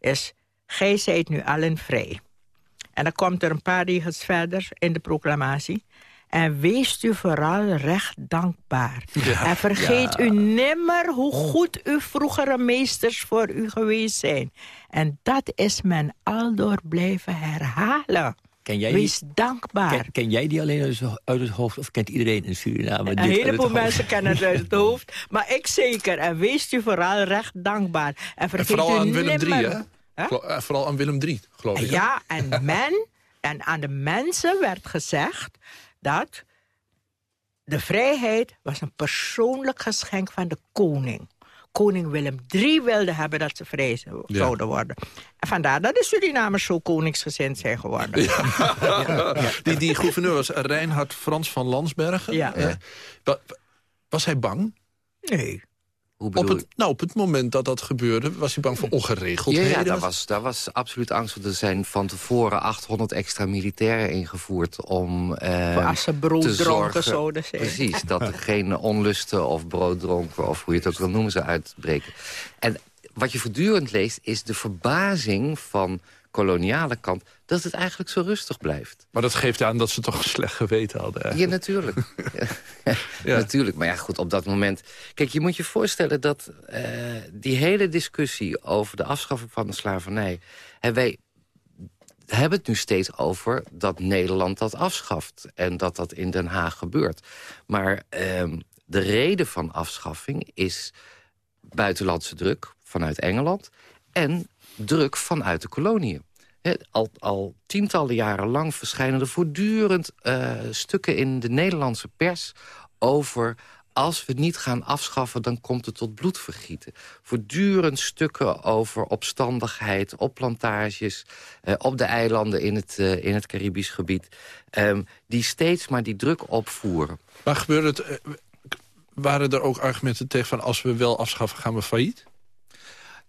is... Gij zijt nu allen vrij. En dan komt er een paar regels verder in de proclamatie. En wees u vooral recht dankbaar. en vergeet u nimmer hoe goed uw vroegere meesters voor u geweest zijn. En dat is men aldoor blijven herhalen. Ken jij Wees dankbaar. Ken, jij die alleen uit het hoofd of kent iedereen in Suriname? Een heleboel mensen kennen het uit het hoofd. Maar ik zeker. En wees u vooral recht dankbaar. En, en vooral aan Willem III, hè? Eh, vooral aan Willem III, geloof ik. Ja, en, men, en aan de mensen werd gezegd dat de vrijheid was een persoonlijk geschenk van de koning koning Willem III wilde hebben dat ze vrij zouden worden. En vandaar dat de Surinamers zo koningsgezind zijn geworden. Ja. Die, die gouverneur was Reinhard Frans van Landsbergen. Ja. Uh, was hij bang? Nee op het, nou, op het moment dat dat gebeurde, was hij bang voor ongeregeldheden? Ja, ja daar, was, daar was absoluut angst voor. Er zijn van tevoren 800 extra militairen ingevoerd om uh, Als ze brood dronken zouden zijn. Precies, dat er geen onlusten of brooddronken... of hoe je het ook wil noemen, zou uitbreken. En wat je voortdurend leest, is de verbazing van koloniale kant dat het eigenlijk zo rustig blijft. Maar dat geeft aan dat ze toch slecht geweten hadden. Ja, natuurlijk. ja. Natuurlijk, maar ja, goed, op dat moment... Kijk, je moet je voorstellen dat uh, die hele discussie... over de afschaffing van de slavernij... En wij hebben het nu steeds over dat Nederland dat afschaft... en dat dat in Den Haag gebeurt. Maar uh, de reden van afschaffing is buitenlandse druk vanuit Engeland... en druk vanuit de koloniën. Al, al, tientallen jaren lang verschijnen er voortdurend uh, stukken in de Nederlandse pers over als we niet gaan afschaffen, dan komt het tot bloedvergieten. Voortdurend stukken over opstandigheid, op plantages... Uh, op de eilanden in het, uh, in het Caribisch gebied... Um, die steeds maar die druk opvoeren. Maar gebeurde het, waren er ook argumenten tegen van... als we wel afschaffen, gaan we failliet?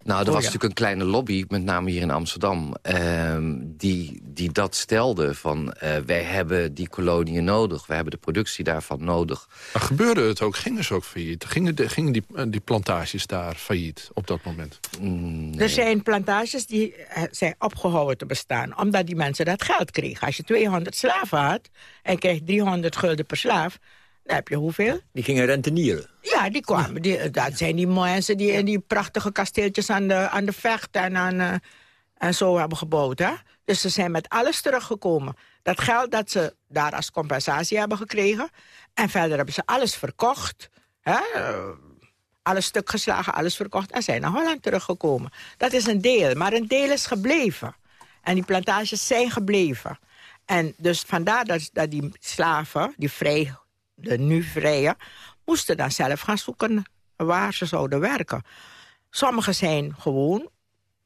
Nou, er oh, was natuurlijk een kleine lobby, met name hier in Amsterdam... Uh, die, die dat stelde van, uh, wij hebben die koloniën nodig. We hebben de productie daarvan nodig. Maar gebeurde het ook? Gingen ze ook failliet? Gingen, de, gingen die, eh, die plantages daar failliet op dat moment? Mm, nee. Er zijn plantages die eh, zijn opgehouden te bestaan... omdat die mensen dat geld kregen. Als je 200 slaven had en krijgt 300 gulden per slaaf Dan heb je hoeveel? Die gingen rentenieren? Ja, die kwamen. Die, dat zijn die mensen die in die prachtige kasteeltjes aan de, aan de vecht en, aan, uh, en zo hebben gebouwd. Hè? Dus ze zijn met alles teruggekomen. Dat geld dat ze daar als compensatie hebben gekregen. En verder hebben ze alles verkocht. Hè? alles stuk geslagen, alles verkocht en zijn naar Holland teruggekomen. Dat is een deel, maar een deel is gebleven. En die plantages zijn gebleven. En dus vandaar dat, dat die slaven, die vrij, de nu vrije... moesten dan zelf gaan zoeken waar ze zouden werken. Sommigen zijn gewoon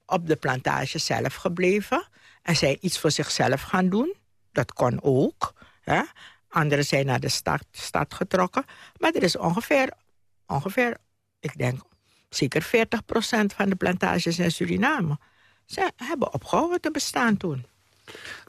op de plantage zelf gebleven... en zijn iets voor zichzelf gaan doen. Dat kon ook. Hè? Anderen zijn naar de stad, stad getrokken. Maar er is ongeveer, ongeveer ik denk zeker 40% van de plantages in Suriname... ze hebben opgehouden te bestaan toen.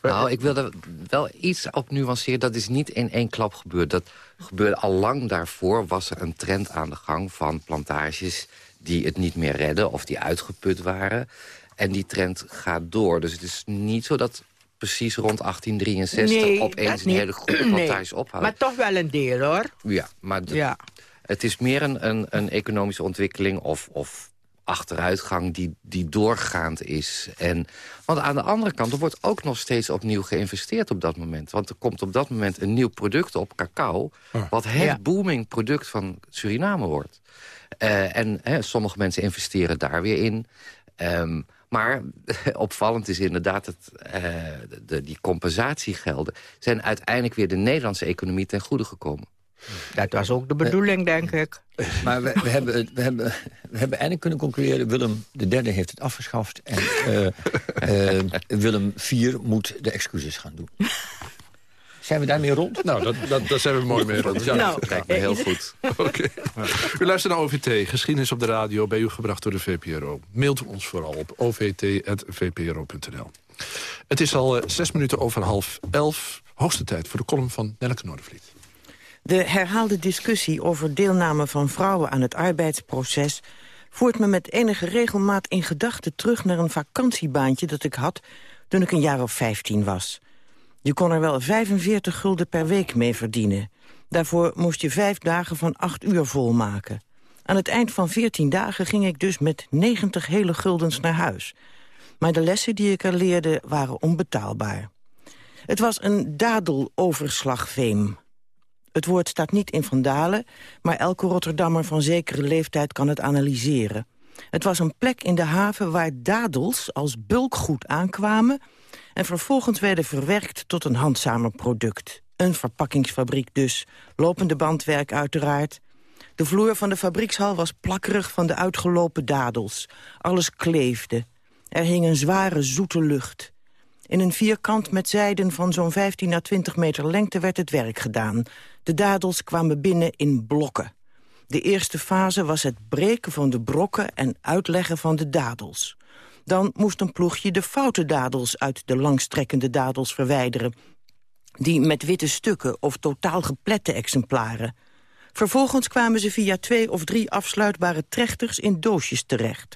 Nou, ik wil er wel iets op nuanceren. Dat is niet in één klap gebeurd. Dat gebeurde al lang daarvoor. Was er een trend aan de gang van plantages die het niet meer redden... of die uitgeput waren. En die trend gaat door. Dus het is niet zo dat precies rond 1863 nee, opeens een hele groep plantages nee, ophoudt. Maar toch wel een deel, hoor. Ja, maar ja. Het is meer een, een, een economische ontwikkeling of, of achteruitgang die, die doorgaand is. En, want aan de andere kant, er wordt ook nog steeds opnieuw geïnvesteerd op dat moment. Want er komt op dat moment een nieuw product op cacao... Ah. wat het booming product van Suriname wordt. Uh, en sommige mensen investeren daar weer in. Um, maar opvallend is inderdaad dat uh, de, die compensatiegelden... zijn uiteindelijk weer de Nederlandse economie ten goede gekomen. Dat was ook de bedoeling, denk ik. Maar we, we, hebben, we, hebben, we hebben eindelijk kunnen concluderen... Willem III heeft het afgeschaft... en uh, uh, Willem IV moet de excuses gaan doen. Zijn we daarmee rond? Nou, dat, dat, daar zijn we mooi mee rond. Ja, nou, me heel goed. Oké. U luistert naar OVT, geschiedenis op de radio... bij u gebracht door de VPRO. Mailt ons vooral op ovt.vpro.nl. Het is al zes minuten over half elf. Hoogste tijd voor de column van Nelleke Noordervliet. De herhaalde discussie over deelname van vrouwen aan het arbeidsproces... voert me met enige regelmaat in gedachten terug naar een vakantiebaantje dat ik had... toen ik een jaar of 15 was. Je kon er wel 45 gulden per week mee verdienen. Daarvoor moest je vijf dagen van acht uur volmaken. Aan het eind van 14 dagen ging ik dus met 90 hele guldens naar huis. Maar de lessen die ik er leerde waren onbetaalbaar. Het was een dadeloverslagveem. Het woord staat niet in Vandalen, maar elke Rotterdammer van zekere leeftijd kan het analyseren. Het was een plek in de haven waar dadels als bulkgoed aankwamen... en vervolgens werden verwerkt tot een handzamer product. Een verpakkingsfabriek dus, lopende bandwerk uiteraard. De vloer van de fabriekshal was plakkerig van de uitgelopen dadels. Alles kleefde. Er hing een zware, zoete lucht. In een vierkant met zijden van zo'n 15 à 20 meter lengte werd het werk gedaan. De dadels kwamen binnen in blokken. De eerste fase was het breken van de brokken en uitleggen van de dadels. Dan moest een ploegje de foute dadels uit de langstrekkende dadels verwijderen. Die met witte stukken of totaal geplette exemplaren. Vervolgens kwamen ze via twee of drie afsluitbare trechters in doosjes terecht.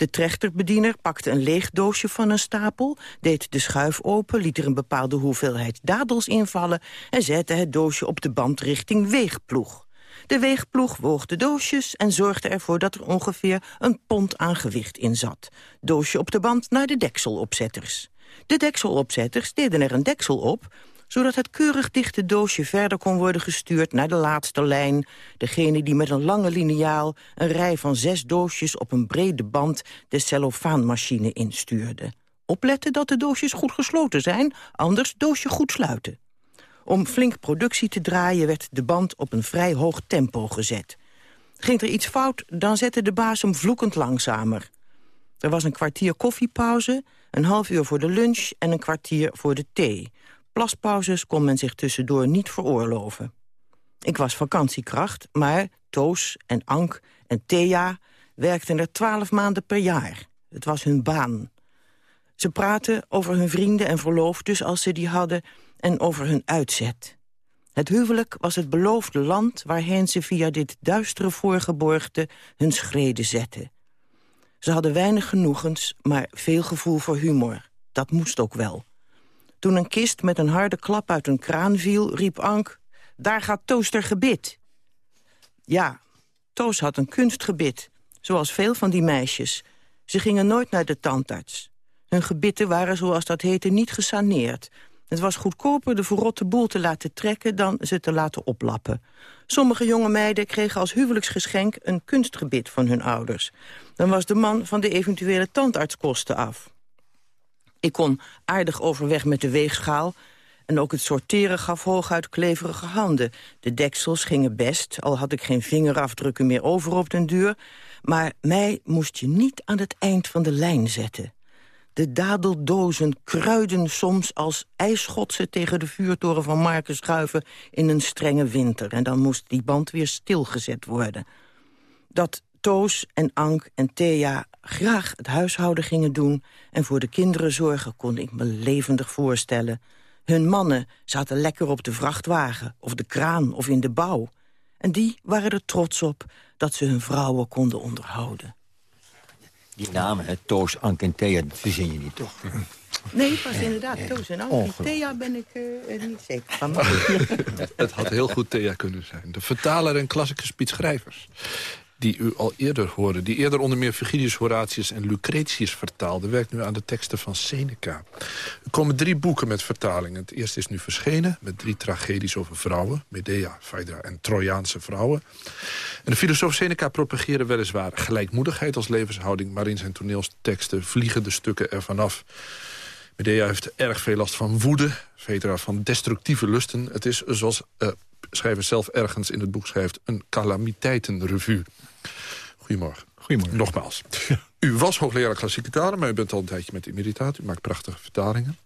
De trechterbediener pakte een leeg doosje van een stapel... deed de schuif open, liet er een bepaalde hoeveelheid dadels invallen... en zette het doosje op de band richting weegploeg. De weegploeg woog de doosjes en zorgde ervoor dat er ongeveer een pond aan gewicht in zat. Doosje op de band naar de dekselopzetters. De dekselopzetters deden er een deksel op zodat het keurig dichte doosje verder kon worden gestuurd naar de laatste lijn. Degene die met een lange liniaal een rij van zes doosjes op een brede band de cellofaanmachine instuurde. Opletten dat de doosjes goed gesloten zijn, anders doosje goed sluiten. Om flink productie te draaien werd de band op een vrij hoog tempo gezet. Ging er iets fout, dan zette de baas hem vloekend langzamer. Er was een kwartier koffiepauze, een half uur voor de lunch en een kwartier voor de thee. Plaspauzes kon men zich tussendoor niet veroorloven. Ik was vakantiekracht, maar Toos en Ank en Thea werkten er twaalf maanden per jaar. Het was hun baan. Ze praten over hun vrienden en verloofdes als ze die hadden... en over hun uitzet. Het huwelijk was het beloofde land waarheen ze via dit duistere voorgeborgte hun schreden zetten. Ze hadden weinig genoegens, maar veel gevoel voor humor. Dat moest ook wel. Toen een kist met een harde klap uit een kraan viel, riep Ank... daar gaat Toaster gebit. Ja, Toos had een kunstgebit, zoals veel van die meisjes. Ze gingen nooit naar de tandarts. Hun gebitten waren, zoals dat heette, niet gesaneerd. Het was goedkoper de verrotte boel te laten trekken dan ze te laten oplappen. Sommige jonge meiden kregen als huwelijksgeschenk een kunstgebit van hun ouders. Dan was de man van de eventuele tandartskosten af. Ik kon aardig overweg met de weegschaal... en ook het sorteren gaf hooguit kleverige handen. De deksels gingen best, al had ik geen vingerafdrukken meer over op den duur... maar mij moest je niet aan het eind van de lijn zetten. De dadeldozen kruiden soms als ijsschotsen tegen de vuurtoren van Marken schuiven in een strenge winter. En dan moest die band weer stilgezet worden. Dat Toos en Ank en Thea graag het huishouden gingen doen... en voor de kinderen zorgen kon ik me levendig voorstellen. Hun mannen zaten lekker op de vrachtwagen, of de kraan, of in de bouw. En die waren er trots op dat ze hun vrouwen konden onderhouden. Die namen, hè, Toos, Ank en Thea, dat verzin je niet, toch? Nee, pas inderdaad. Toos en Ank. Thea ben ik uh, niet zeker van. het had heel goed Thea kunnen zijn. De vertaler en klassicus Piet Schrijvers die u al eerder hoorde. Die eerder onder meer Virgilius Horatius en Lucretius vertaalde... werkt nu aan de teksten van Seneca. Er komen drie boeken met vertalingen. Het eerste is nu verschenen met drie tragedies over vrouwen. Medea, Phaedra en Trojaanse vrouwen. En de filosoof Seneca propageerde weliswaar gelijkmoedigheid als levenshouding... maar in zijn toneelteksten vliegen de stukken ervan af. Medea heeft erg veel last van woede, Phaedra van destructieve lusten. Het is, zoals uh, schrijver zelf ergens in het boek schrijft... een calamiteitenrevue. Goedemorgen. Goedemorgen. Nogmaals. U was hoogleraar klassieke talen, maar u bent al een tijdje met emeritaat. U maakt prachtige vertalingen.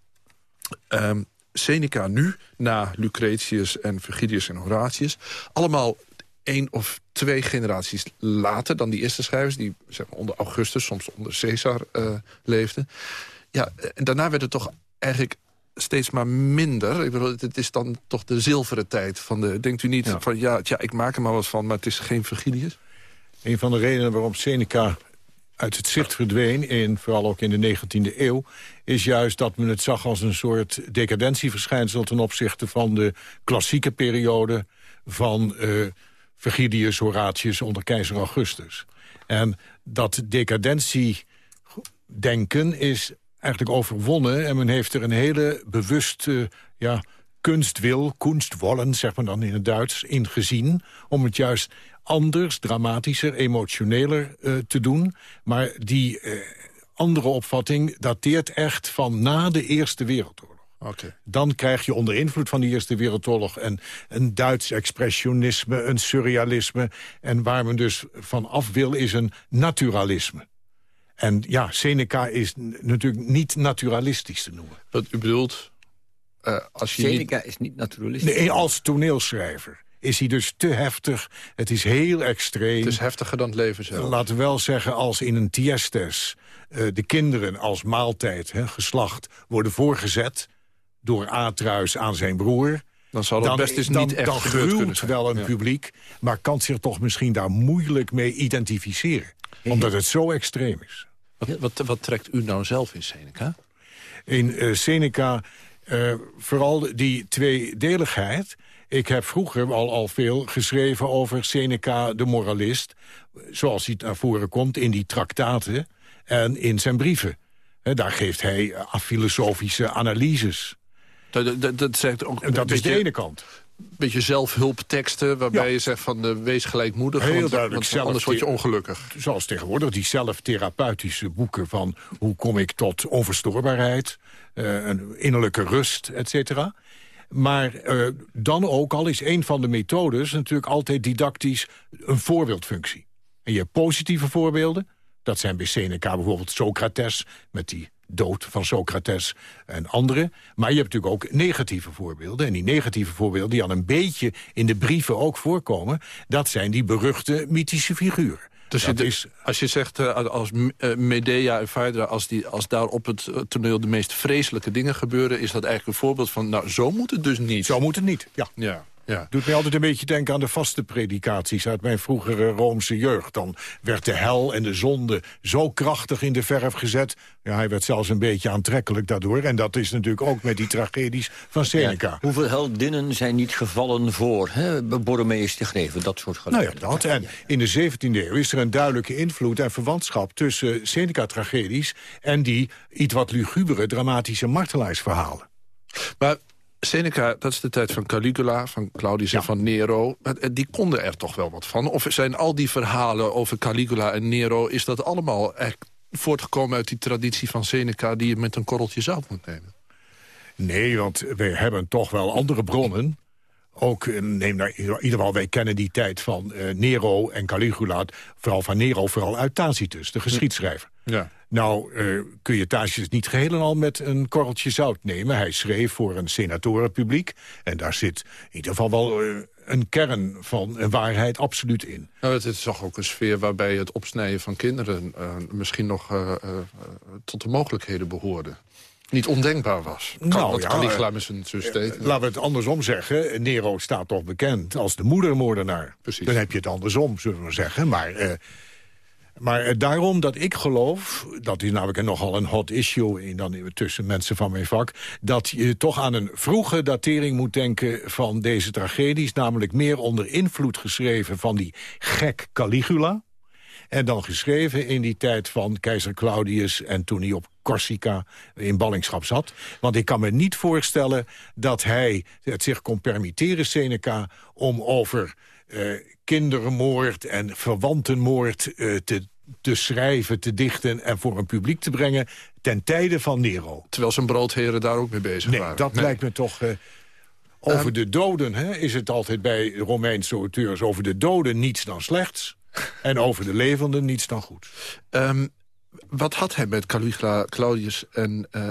Um, Seneca nu, na Lucretius en Virgilius en Horatius... allemaal één of twee generaties later dan die eerste schrijvers... die zeg maar, onder Augustus, soms onder Caesar uh, leefden. Ja, en daarna werd het toch eigenlijk steeds maar minder. Ik bedoel, het is dan toch de zilveren tijd. Van de, denkt u niet van, ja, tja, ik maak er maar wat van... maar het is geen Virgilius? Een van de redenen waarom Seneca uit het zicht verdween... In, vooral ook in de 19e eeuw... is juist dat men het zag als een soort decadentieverschijnsel... ten opzichte van de klassieke periode van uh, Virgilius Horatius onder keizer Augustus. En dat decadentiedenken is eigenlijk overwonnen. En men heeft er een hele bewuste ja, kunstwil, kunstwollen, zeg maar dan in het Duits, in gezien. Om het juist anders, dramatischer, emotioneler uh, te doen. Maar die uh, andere opvatting dateert echt van na de Eerste Wereldoorlog. Okay. Dan krijg je onder invloed van de Eerste Wereldoorlog... een, een Duits expressionisme, een surrealisme. En waar men dus van af wil is een naturalisme. En ja, Seneca is natuurlijk niet naturalistisch te noemen. Wat u bedoelt... Uh, als je Seneca niet... is niet naturalistisch? Nee, als toneelschrijver is hij dus te heftig. Het is heel extreem. Het is heftiger dan het leven zelf. Laten we wel zeggen, als in een tiestes... Uh, de kinderen als maaltijd, hè, geslacht, worden voorgezet... door Atruis aan zijn broer... Dan zal het dan, best eens dan, niet echt dan gruwt wel een ja. publiek... maar kan zich toch misschien daar moeilijk mee identificeren. Omdat het zo extreem is. Wat, wat, wat, trekt u nou zelf in Seneca? In uh, Seneca uh, vooral die tweedeligheid. Ik heb vroeger al, al veel geschreven over Seneca de moralist... zoals hij naar voren komt in die traktaten en in zijn brieven. Daar geeft hij filosofische analyses. Dat, dat, dat, zegt ook dat is de ene kant beetje zelfhulpteksten... waarbij ja. je zegt van uh, wees gelijkmoedig, Heel want, duidelijk want anders word je ongelukkig. Zoals tegenwoordig die zelftherapeutische boeken van... hoe kom ik tot onverstoorbaarheid, uh, een innerlijke rust, et cetera. Maar uh, dan ook al is een van de methodes natuurlijk altijd didactisch... een voorbeeldfunctie. En je hebt positieve voorbeelden. Dat zijn bij Seneca bijvoorbeeld Socrates met die dood van Socrates en anderen. Maar je hebt natuurlijk ook negatieve voorbeelden. En die negatieve voorbeelden die al een beetje in de brieven ook voorkomen... dat zijn die beruchte mythische figuren. Dus je, is, als je zegt uh, als uh, Medea en Phaedra... Als, die, als daar op het uh, toneel de meest vreselijke dingen gebeuren... is dat eigenlijk een voorbeeld van, nou, zo moet het dus niet. Zo moet het niet, ja. ja. Ja. Doet mij altijd een beetje denken aan de vaste predikaties... uit mijn vroegere Roomse jeugd. Dan werd de hel en de zonde zo krachtig in de verf gezet... Ja, hij werd zelfs een beetje aantrekkelijk daardoor. En dat is natuurlijk ook met die tragedies van Seneca. Ja, hoeveel heldinnen zijn niet gevallen voor hè? Borromeus te greven, dat soort geluiden. Nou ja, dat. En in de 17e eeuw is er een duidelijke invloed en verwantschap... tussen Seneca-tragedies en die iets wat lugubere, dramatische martelaarsverhalen. Maar Seneca, dat is de tijd van Caligula, van Claudius en van Nero. Die konden er toch wel wat van? Of zijn al die verhalen over Caligula en Nero... is dat allemaal echt voortgekomen uit die traditie van Seneca... die je met een korreltje zout moet nemen? Nee, want we hebben toch wel andere bronnen. Ook, eh, neem daar, in ieder geval, wij kennen die tijd van uh, Nero en Caligula... vooral van Nero, vooral uit Tacitus, de geschiedschrijver. Ja. Nou, uh, kun je Tacitus niet geheel en al met een korreltje zout nemen. Hij schreef voor een senatorenpubliek. En daar zit in ieder geval wel uh, een kern van een waarheid absoluut in. Nou, het is toch ook een sfeer waarbij het opsnijden van kinderen... Misschien nog tot de mogelijkheden behoorde niet ondenkbaar was. Kan, nou, ja, Caligula met zijn zus deed. Laten we het andersom zeggen. Nero staat toch bekend als de moedermoordenaar. Precies. Dan heb je het andersom, zullen we zeggen. Maar, uh, maar daarom dat ik geloof... dat is namelijk nogal een hot issue in, dan, tussen mensen van mijn vak... dat je toch aan een vroege datering moet denken van deze tragedies. Namelijk meer onder invloed geschreven van die gek Caligula... En dan geschreven in die tijd van keizer Claudius... en toen hij op Corsica in ballingschap zat. Want ik kan me niet voorstellen dat hij het zich kon permitteren, Seneca... om over uh, kindermoord en verwantenmoord uh, te, te schrijven, te dichten... en voor een publiek te brengen ten tijde van Nero. Terwijl zijn broodheren daar ook mee bezig nee, waren. Dat lijkt me toch... Uh, over um, de doden hè, is het altijd bij Romeinse auteurs... over de doden niets dan slechts... En over de levenden niets dan goed. Um, wat had hij met Caligula, Claudius en uh,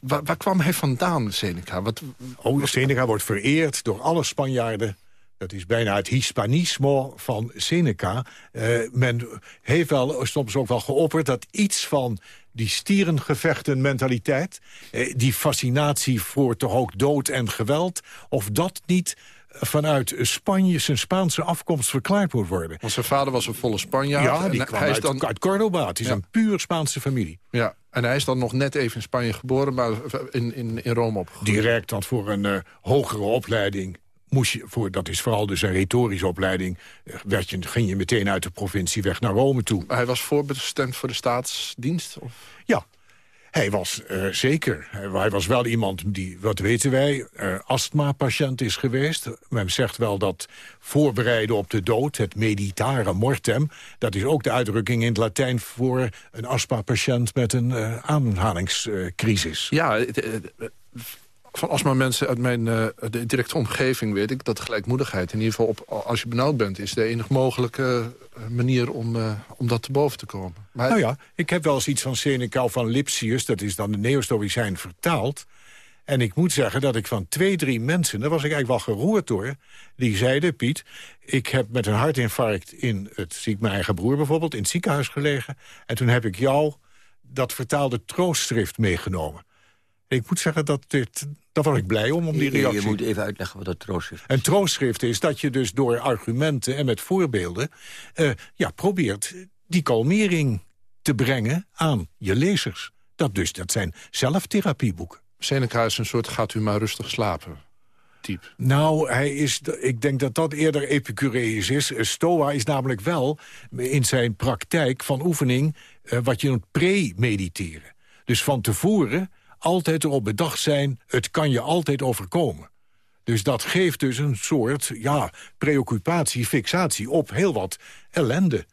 waar, waar, kwam hij vandaan, Seneca? Wat, oh, Seneca wordt vereerd door alle Spanjaarden. Dat is bijna het hispanismo van Seneca. Uh, men heeft wel soms ook wel geopperd dat iets van die stierengevechten mentaliteit... Uh, die fascinatie voor toch ook dood en geweld... of dat niet vanuit Spanje zijn Spaanse afkomst verklaard moet worden. Want zijn vader was een volle Spanjaard. Ja, die kwam hij uit, is dan... uit Cordoba. Het is ja. een puur Spaanse familie. Ja, en hij is dan nog net even in Spanje geboren, maar in, in, in Rome opgegroeid. Direct, want voor een uh, hogere opleiding moest je, voor, dat is vooral dus een retorische opleiding... Werd je, ging je meteen uit de provincie weg naar Rome toe. Maar hij was voorbestemd voor de staatsdienst? Of? Ja, hij was uh, zeker. Hij was wel iemand die, wat weten wij, uh, astma-patiënt is geweest. Men zegt wel dat voorbereiden op de dood, het meditare mortem... dat is ook de uitdrukking in het Latijn voor een astma-patiënt... met een uh, aanhalingscrisis. Ja, van astma-mensen uit mijn uh, de directe omgeving weet ik... dat gelijkmoedigheid, in ieder geval op, als je benauwd bent... is de enige mogelijke manier om, uh, om dat te boven te komen. Maar... Nou ja, ik heb wel eens iets van Seneca van Lipsius... dat is dan de Neostoricijn vertaald. En ik moet zeggen dat ik van twee, drie mensen... daar was ik eigenlijk wel geroerd door... die zeiden, Piet, ik heb met een hartinfarct... in het, zie ik mijn eigen broer bijvoorbeeld, in het ziekenhuis gelegen... en toen heb ik jou dat vertaalde troostschrift meegenomen. Ik moet zeggen, dat dit, daar was ik blij om, om die reactie. Je, moet even uitleggen wat dat troostschrift is. Een troostschrift is dat je dus door argumenten en met voorbeelden... Uh, ja, probeert die kalmering te brengen aan je lezers. Dat, dus, dat zijn zelftherapieboeken. Seneca is een soort gaat u maar rustig slapen. Type. Nou, hij is, ik denk dat dat eerder Epicureus is. Stoa is namelijk wel in zijn praktijk van oefening... Uh, wat je noemt pre-mediteren. Dus van tevoren altijd erop bedacht zijn, het kan je altijd overkomen. Dus dat geeft dus een soort ja, preoccupatie, fixatie op heel wat ellende.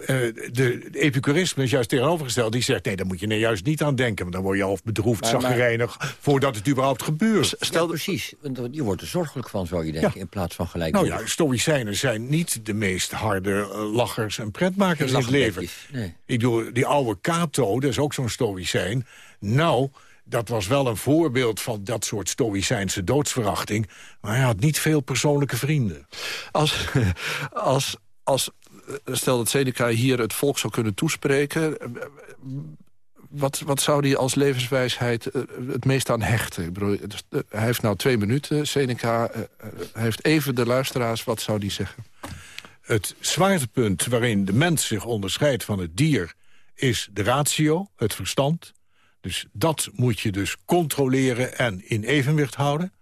Uh, de, epicurisme is juist tegenovergesteld. Die zegt, nee, daar moet je er juist niet aan denken. Want dan word je al bedroefd, zaggerijnig... voordat het überhaupt gebeurt. Stel ja, precies, je wordt er zorgelijk van, zou je denken... Ja. in plaats van gelijk. Nou ja, stoïcijnen zijn niet de meest harde uh, lachers en pretmakers in het leven. Nee. Ik bedoel, die oude Cato, dat is ook zo'n stoïcijn. Nou dat was wel een voorbeeld van dat soort stoïcijnse doodsverachting. Maar hij had niet veel persoonlijke vrienden. Als, als, als, stel dat Seneca hier het volk zou kunnen toespreken... wat, wat zou hij als levenswijsheid eh, het meest aan hechten? Ik bedoel, eh, hij heeft nou twee minuten, Seneca. Uh, hij heeft even de luisteraars. Wat zou die zeggen? Het zwaartepunt waarin de mens zich onderscheidt van het dier... is de ratio, het verstand. Dus dat moet je dus controleren en in evenwicht houden.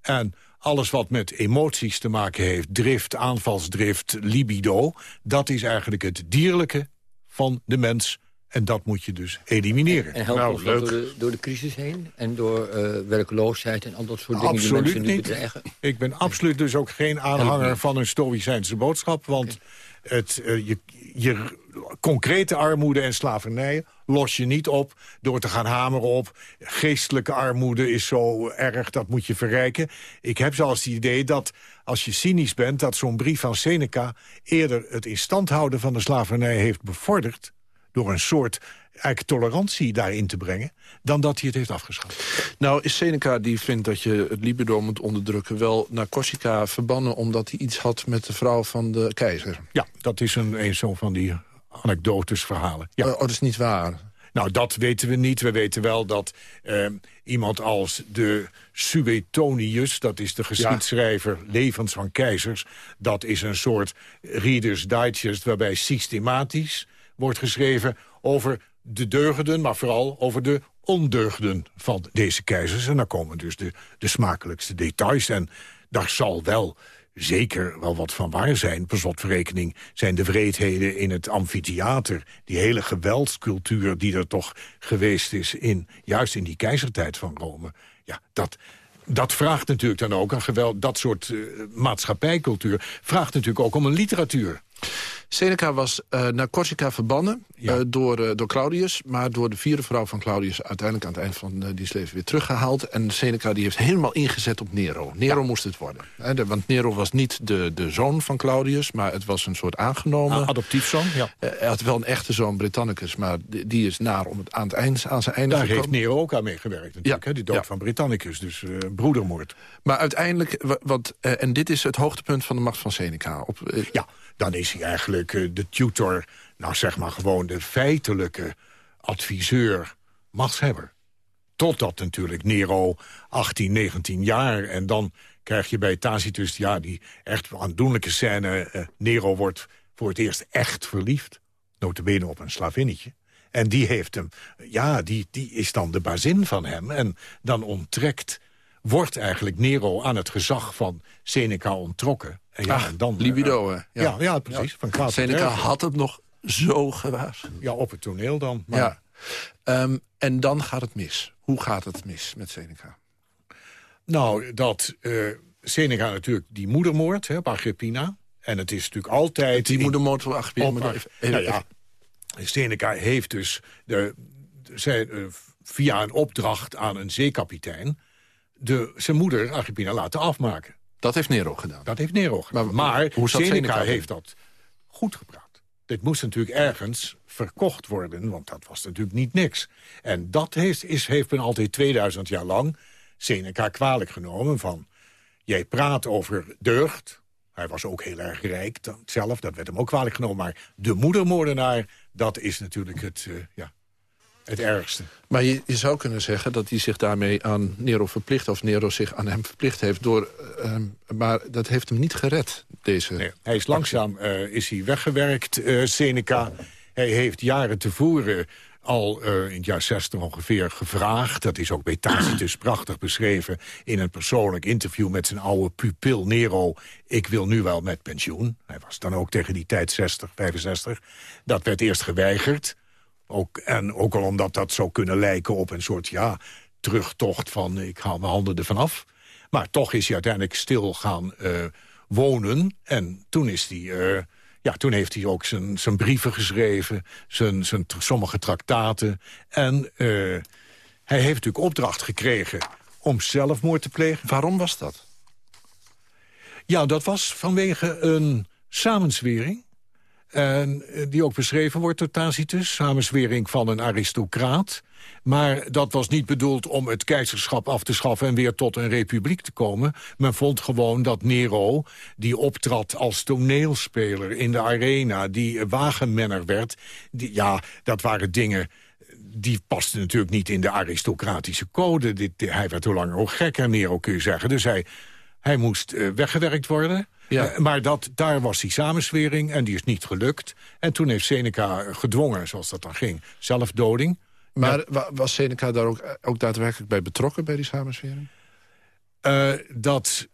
En alles wat met emoties te maken heeft, drift, aanvalsdrift, libido... dat is eigenlijk het dierlijke van de mens en dat moet je dus elimineren. En helpt nou, leuk. Door, de, door de crisis heen? En door uh, werkloosheid en al dat soort dingen absoluut die mensen nu bedreigen? Ik ben absoluut dus ook geen aanhanger van een stoïcijnse boodschap. Want het, je, je concrete armoede en slavernij los je niet op door te gaan hameren op... geestelijke armoede is zo erg, dat moet je verrijken. Ik heb zelfs het idee dat, als je cynisch bent... dat zo'n brief van Seneca eerder het in stand houden van de slavernij heeft bevorderd door een soort eigenlijk tolerantie daarin te brengen... dan dat hij het heeft afgeschaft. Nou, is Seneca die vindt dat je het libido moet onderdrukken... wel naar Corsica verbannen omdat hij iets had met de vrouw van de keizer? Ja, dat is een, een zo van die anekdotes, verhalen. Ja. Oh, oh, dat is niet waar? Nou, dat weten we niet. We weten wel dat eh, iemand als de Suetonius... dat is de geschiedschrijver Levens van Keizers... dat is een soort Reader's Digest waarbij systematisch wordt geschreven over de deugden, maar vooral over de ondeugden van deze keizers. En dan komen dus de, de smakelijkste details. En daar zal wel zeker wel wat van waar zijn. Per slotverrekening zijn de wreedheden in het amfitheater... die hele geweldscultuur die er toch geweest is... In, juist in die keizertijd van Rome. Ja, dat, dat vraagt natuurlijk dan ook een geweld... dat soort uh, maatschappijcultuur vraagt natuurlijk ook om een literatuur. Seneca was uh, naar Corsica verbannen uh, door, uh, door Claudius... maar door de vierde vrouw van Claudius uiteindelijk aan het eind van die leven weer teruggehaald. En Seneca die heeft helemaal ingezet op Nero. Nero moest het worden. Hè, de, want Nero was niet de, de zoon van Claudius, maar het was een soort aangenomen... Ah, adoptiefzoon, ja. hij had wel een echte zoon, Britannicus, maar die, die is naar om het aan, het eind, aan zijn einde Daar heeft Nero ook aan meegewerkt natuurlijk, ja. hè, die dood van Britannicus, dus broedermoord. Maar uiteindelijk, wat, en dit is het hoogtepunt van de macht van Seneca... Op, ja dan is hij eigenlijk uh, de tutor, nou zeg maar gewoon de feitelijke adviseur, machtshebber. Totdat natuurlijk Nero 18, 19 jaar en dan krijg je bij Tacitus ja, die echt aandoenlijke scène. Uh, Nero wordt voor het eerst echt verliefd, notabene op een slavinnetje. En die heeft hem, ja, die, die is dan de bazin van hem. En dan onttrekt, wordt eigenlijk Nero aan het gezag van Seneca ontrokken. En ja, en dan, libido, uh, ja. ja. precies. Van kwaad Seneca had het nog zo gewaar. Ja, op het toneel dan. Maar... Ja. Um, en dan gaat het mis. Hoe gaat het mis met Seneca? Nou, dat uh, Seneca natuurlijk die moedermoord hè, op Agrippina. En het is natuurlijk altijd... Die moedermoord op Agrippina. Op, nou ja, Seneca heeft dus de, zij, uh, via een opdracht aan een zeekapitein... De, zijn moeder Agrippina laten afmaken. Dat heeft Nero gedaan. Dat heeft Nero gedaan. Maar, maar hoe Seneca, Seneca heeft dat goed gepraat. Dit moest natuurlijk ergens verkocht worden, want dat was natuurlijk niet niks. En dat heeft, is, heeft men altijd 2000 jaar lang Seneca kwalijk genomen van... jij praat over deugd, hij was ook heel erg rijk zelf, dat werd hem ook kwalijk genomen. Maar de moedermoordenaar, dat is natuurlijk het, uh, ja, het ergste. Maar je, je, zou kunnen zeggen dat hij zich daarmee aan Nero verplicht... of Nero zich aan hem verplicht heeft. Door, uh, maar dat heeft hem niet gered, deze nee, Hij is langzaam uh, is hij weggewerkt, uh, Seneca. Hij heeft jaren tevoren al uh, in het jaar 60 ongeveer gevraagd. Dat is ook bij Tacitus prachtig beschreven... in een persoonlijk interview met zijn oude pupil Nero. Ik wil nu wel met pensioen. Hij was dan ook tegen die tijd 60, 65. Dat werd eerst geweigerd. Ook, en ook al omdat dat zou kunnen lijken op een soort ja, terugtocht van... ik haal mijn handen ervan af. Maar toch is hij uiteindelijk stil gaan uh, wonen. En toen, is hij, uh, ja, toen heeft hij ook zijn, zijn brieven geschreven, zijn, zijn, sommige traktaten. En uh, hij heeft natuurlijk opdracht gekregen om zelfmoord te plegen. Waarom was dat? Ja, dat was vanwege een samenzwering en eh, die ook beschreven wordt door Tacitus, samenzwering van een aristocraat. Maar dat was niet bedoeld om het keizerschap af te schaffen... en weer tot een republiek te komen. Men vond gewoon dat Nero, die optrad als toneelspeler in de arena... die wagenmenner werd, ja, dat waren dingen die paste natuurlijk niet in de aristocratische code. Dit, hij werd hoe langer hoe gekker, Nero kun je zeggen. Dus hij, hij moest uh, weggewerkt worden. Ja. Uh, maar dat, daar was die samenswering en die is niet gelukt. En toen heeft Seneca gedwongen, zoals dat dan ging, zelfdoding. Maar ja. was Seneca daar ook, ook daadwerkelijk bij betrokken, bij die samenswering? Uh, dat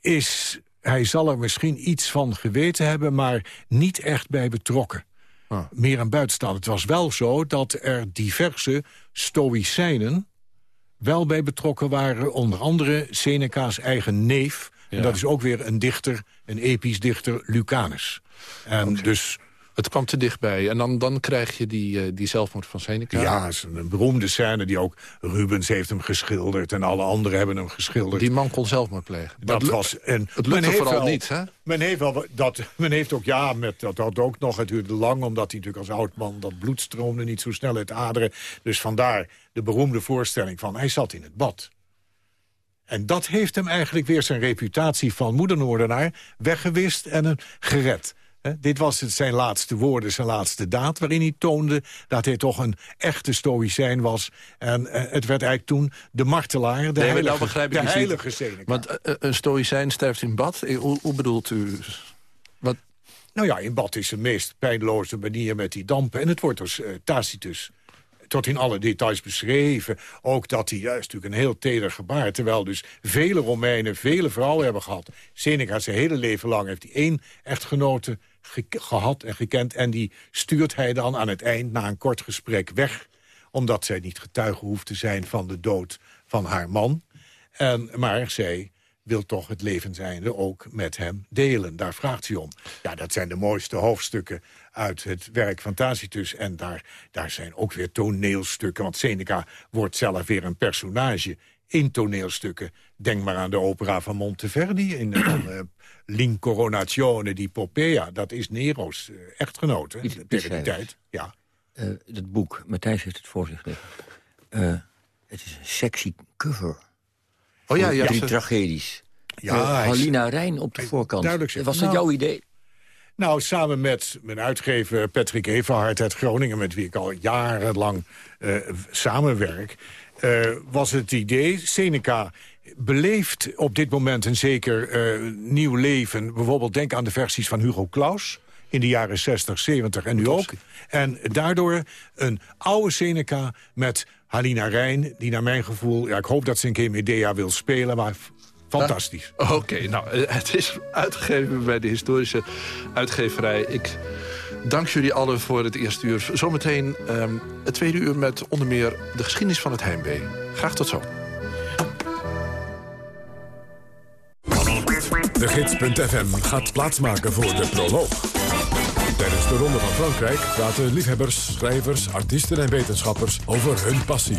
is... Hij zal er misschien iets van geweten hebben, maar niet echt bij betrokken. Ah. Meer aan buitenstaande. Het was wel zo dat er diverse stoïcijnen wel bij betrokken waren. Onder andere Seneca's eigen neef. Ja. En dat is ook weer een dichter, een episch dichter, Lucanus. En okay. dus het kwam te dichtbij. En dan, dan krijg je die, uh, die zelfmoord van Seneca. Ja, is een beroemde scène die ook Rubens heeft hem geschilderd... en alle anderen hebben hem geschilderd. Die man kon zelfmoord plegen. Dat was, en het lukte vooral wel, niet, hè? Men heeft, wel, dat, men heeft ook, ja, met, dat had ook nog, het duurde lang... omdat hij natuurlijk als oud man, dat bloed stroomde niet zo snel uit de aderen. Dus vandaar de beroemde voorstelling van, hij zat in het bad. En dat heeft hem eigenlijk weer zijn reputatie van moedernoordenaar... weggewist en hem gered. He, dit was het, zijn laatste woorden, zijn laatste daad... waarin hij toonde dat hij toch een echte stoïcijn was. En uh, het werd eigenlijk toen de martelaar, de nee, heilige, nou begrijp ik de heilige niet. Seneca. Want uh, een stoïcijn sterft in bad? Hoe, hoe bedoelt u? Wat? Nou ja, in bad is de meest pijnloze manier met die dampen. En het wordt dus uh, Tacitus tot in alle details beschreven. Ook dat hij, ja, is natuurlijk een heel teder gebaar... terwijl dus vele Romeinen, vele vrouwen hebben gehad. Seneca zijn hele leven lang heeft hij één echtgenote ge gehad en gekend... en die stuurt hij dan aan het eind na een kort gesprek weg... omdat zij niet getuige hoeft te zijn van de dood van haar man. En, maar zij wil toch het leven zijnde ook met hem delen. Daar vraagt hij om. Ja, dat zijn de mooiste hoofdstukken uit het werk van Tacitus. En daar, daar zijn ook weer toneelstukken. Want Seneca wordt zelf weer een personage in toneelstukken. Denk maar aan de opera van Monteverdi... in de uh, L'Incoronazione di Poppea. Dat is Nero's uh, echtgenote tegen die tijd. Ja. Uh, het boek, Matthijs heeft het voor zich liggen. Uh, het is een sexy cover. Oh ja, ja. Drie tragedies. Ja, uh, Halina Rijn op de voorkant. duidelijk. Was dat Nou, jouw idee? Nou, samen met mijn uitgever Patrick Everhard uit Groningen... met wie ik al jarenlang eh, samenwerk... eh, was het idee, Seneca beleeft op dit moment een zeker eh, nieuw leven. Bijvoorbeeld denk aan de versies van Hugo Claus in de jaren 60, 70 en nu ook. En daardoor een oude Seneca met Halina Rijn... die naar mijn gevoel, ja, ik hoop dat ze een keer Medea wil spelen... maar fantastisch. Oké, nou, eh, het is uitgegeven bij de historische uitgeverij. Ik dank jullie allen voor het eerste uur. Zometeen ehm, het tweede uur met onder meer de geschiedenis van het heimwee. Graag tot zo. De Gids.fm gaat plaatsmaken voor de proloog. Tijdens de Ronde van Frankrijk praten liefhebbers, schrijvers, artiesten en wetenschappers over hun passie.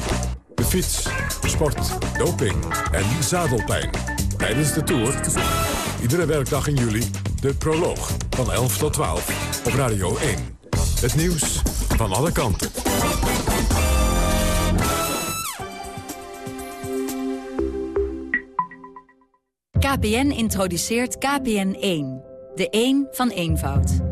De fiets, sport, doping en zadelpijn. Tijdens de Tour, iedere werkdag in juli, de proloog van 11 tot 12 op Radio 1. Het nieuws van alle kanten. KPN introduceert KPN1. De 1 van eenvoud.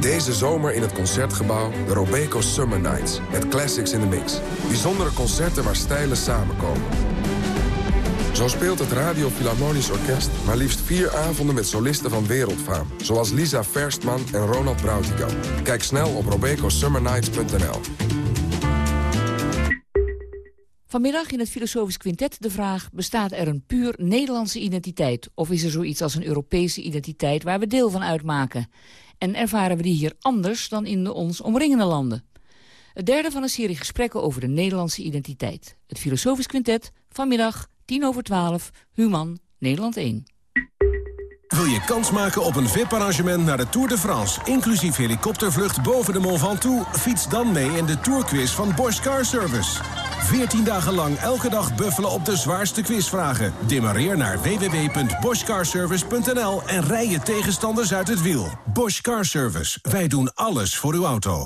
Deze zomer in het Concertgebouw de Robeco Summer Nights. Met classics in the mix. Bijzondere concerten waar stijlen samenkomen. Zo speelt het Radio Philharmonisch Orkest maar liefst vier avonden met solisten van wereldfaam. Zoals Lisa Verstman en Ronald Brautigam. Kijk snel op robecosummernights.nl. Vanmiddag in het Filosofisch Quintet de vraag... bestaat er een puur Nederlandse identiteit? Of is er zoiets als een Europese identiteit waar we deel van uitmaken? En ervaren we die hier anders dan in de ons omringende landen? Het derde van een serie gesprekken over de Nederlandse identiteit. Het Filosofisch Quintet, vanmiddag, 10 over 12, Human, Nederland 1. Wil je kans maken op een VIP-arrangement naar de Tour de France... inclusief helikoptervlucht boven de Mont Ventoux? Fiets dan mee in de Tourquiz van Bosch Car Service. 14 dagen lang elke dag buffelen op de zwaarste quizvragen. Demareer naar www.boschcarservice.nl en rij je tegenstanders uit het wiel. Bosch Car Service. Wij doen alles voor uw auto.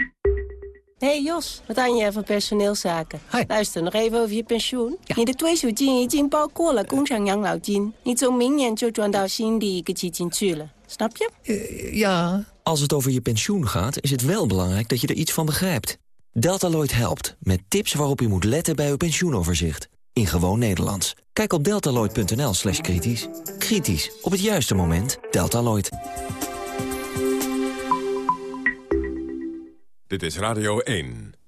Hey Jos, wat aan je van personeelszaken? Luister, nog even over je pensioen. Ja. Je de 退休金已经包括了工厂养老金，你从明年就转到新的一个基金去了。Snap je? ja. Als het over je pensioen gaat, is het wel belangrijk dat je er iets van begrijpt. Deltaloid helpt, met tips waarop u moet letten bij uw pensioenoverzicht. In gewoon Nederlands. Kijk op deltaloid.nl slash kritisch. Kritisch, op het juiste moment. Deltaloid. Dit is Radio 1.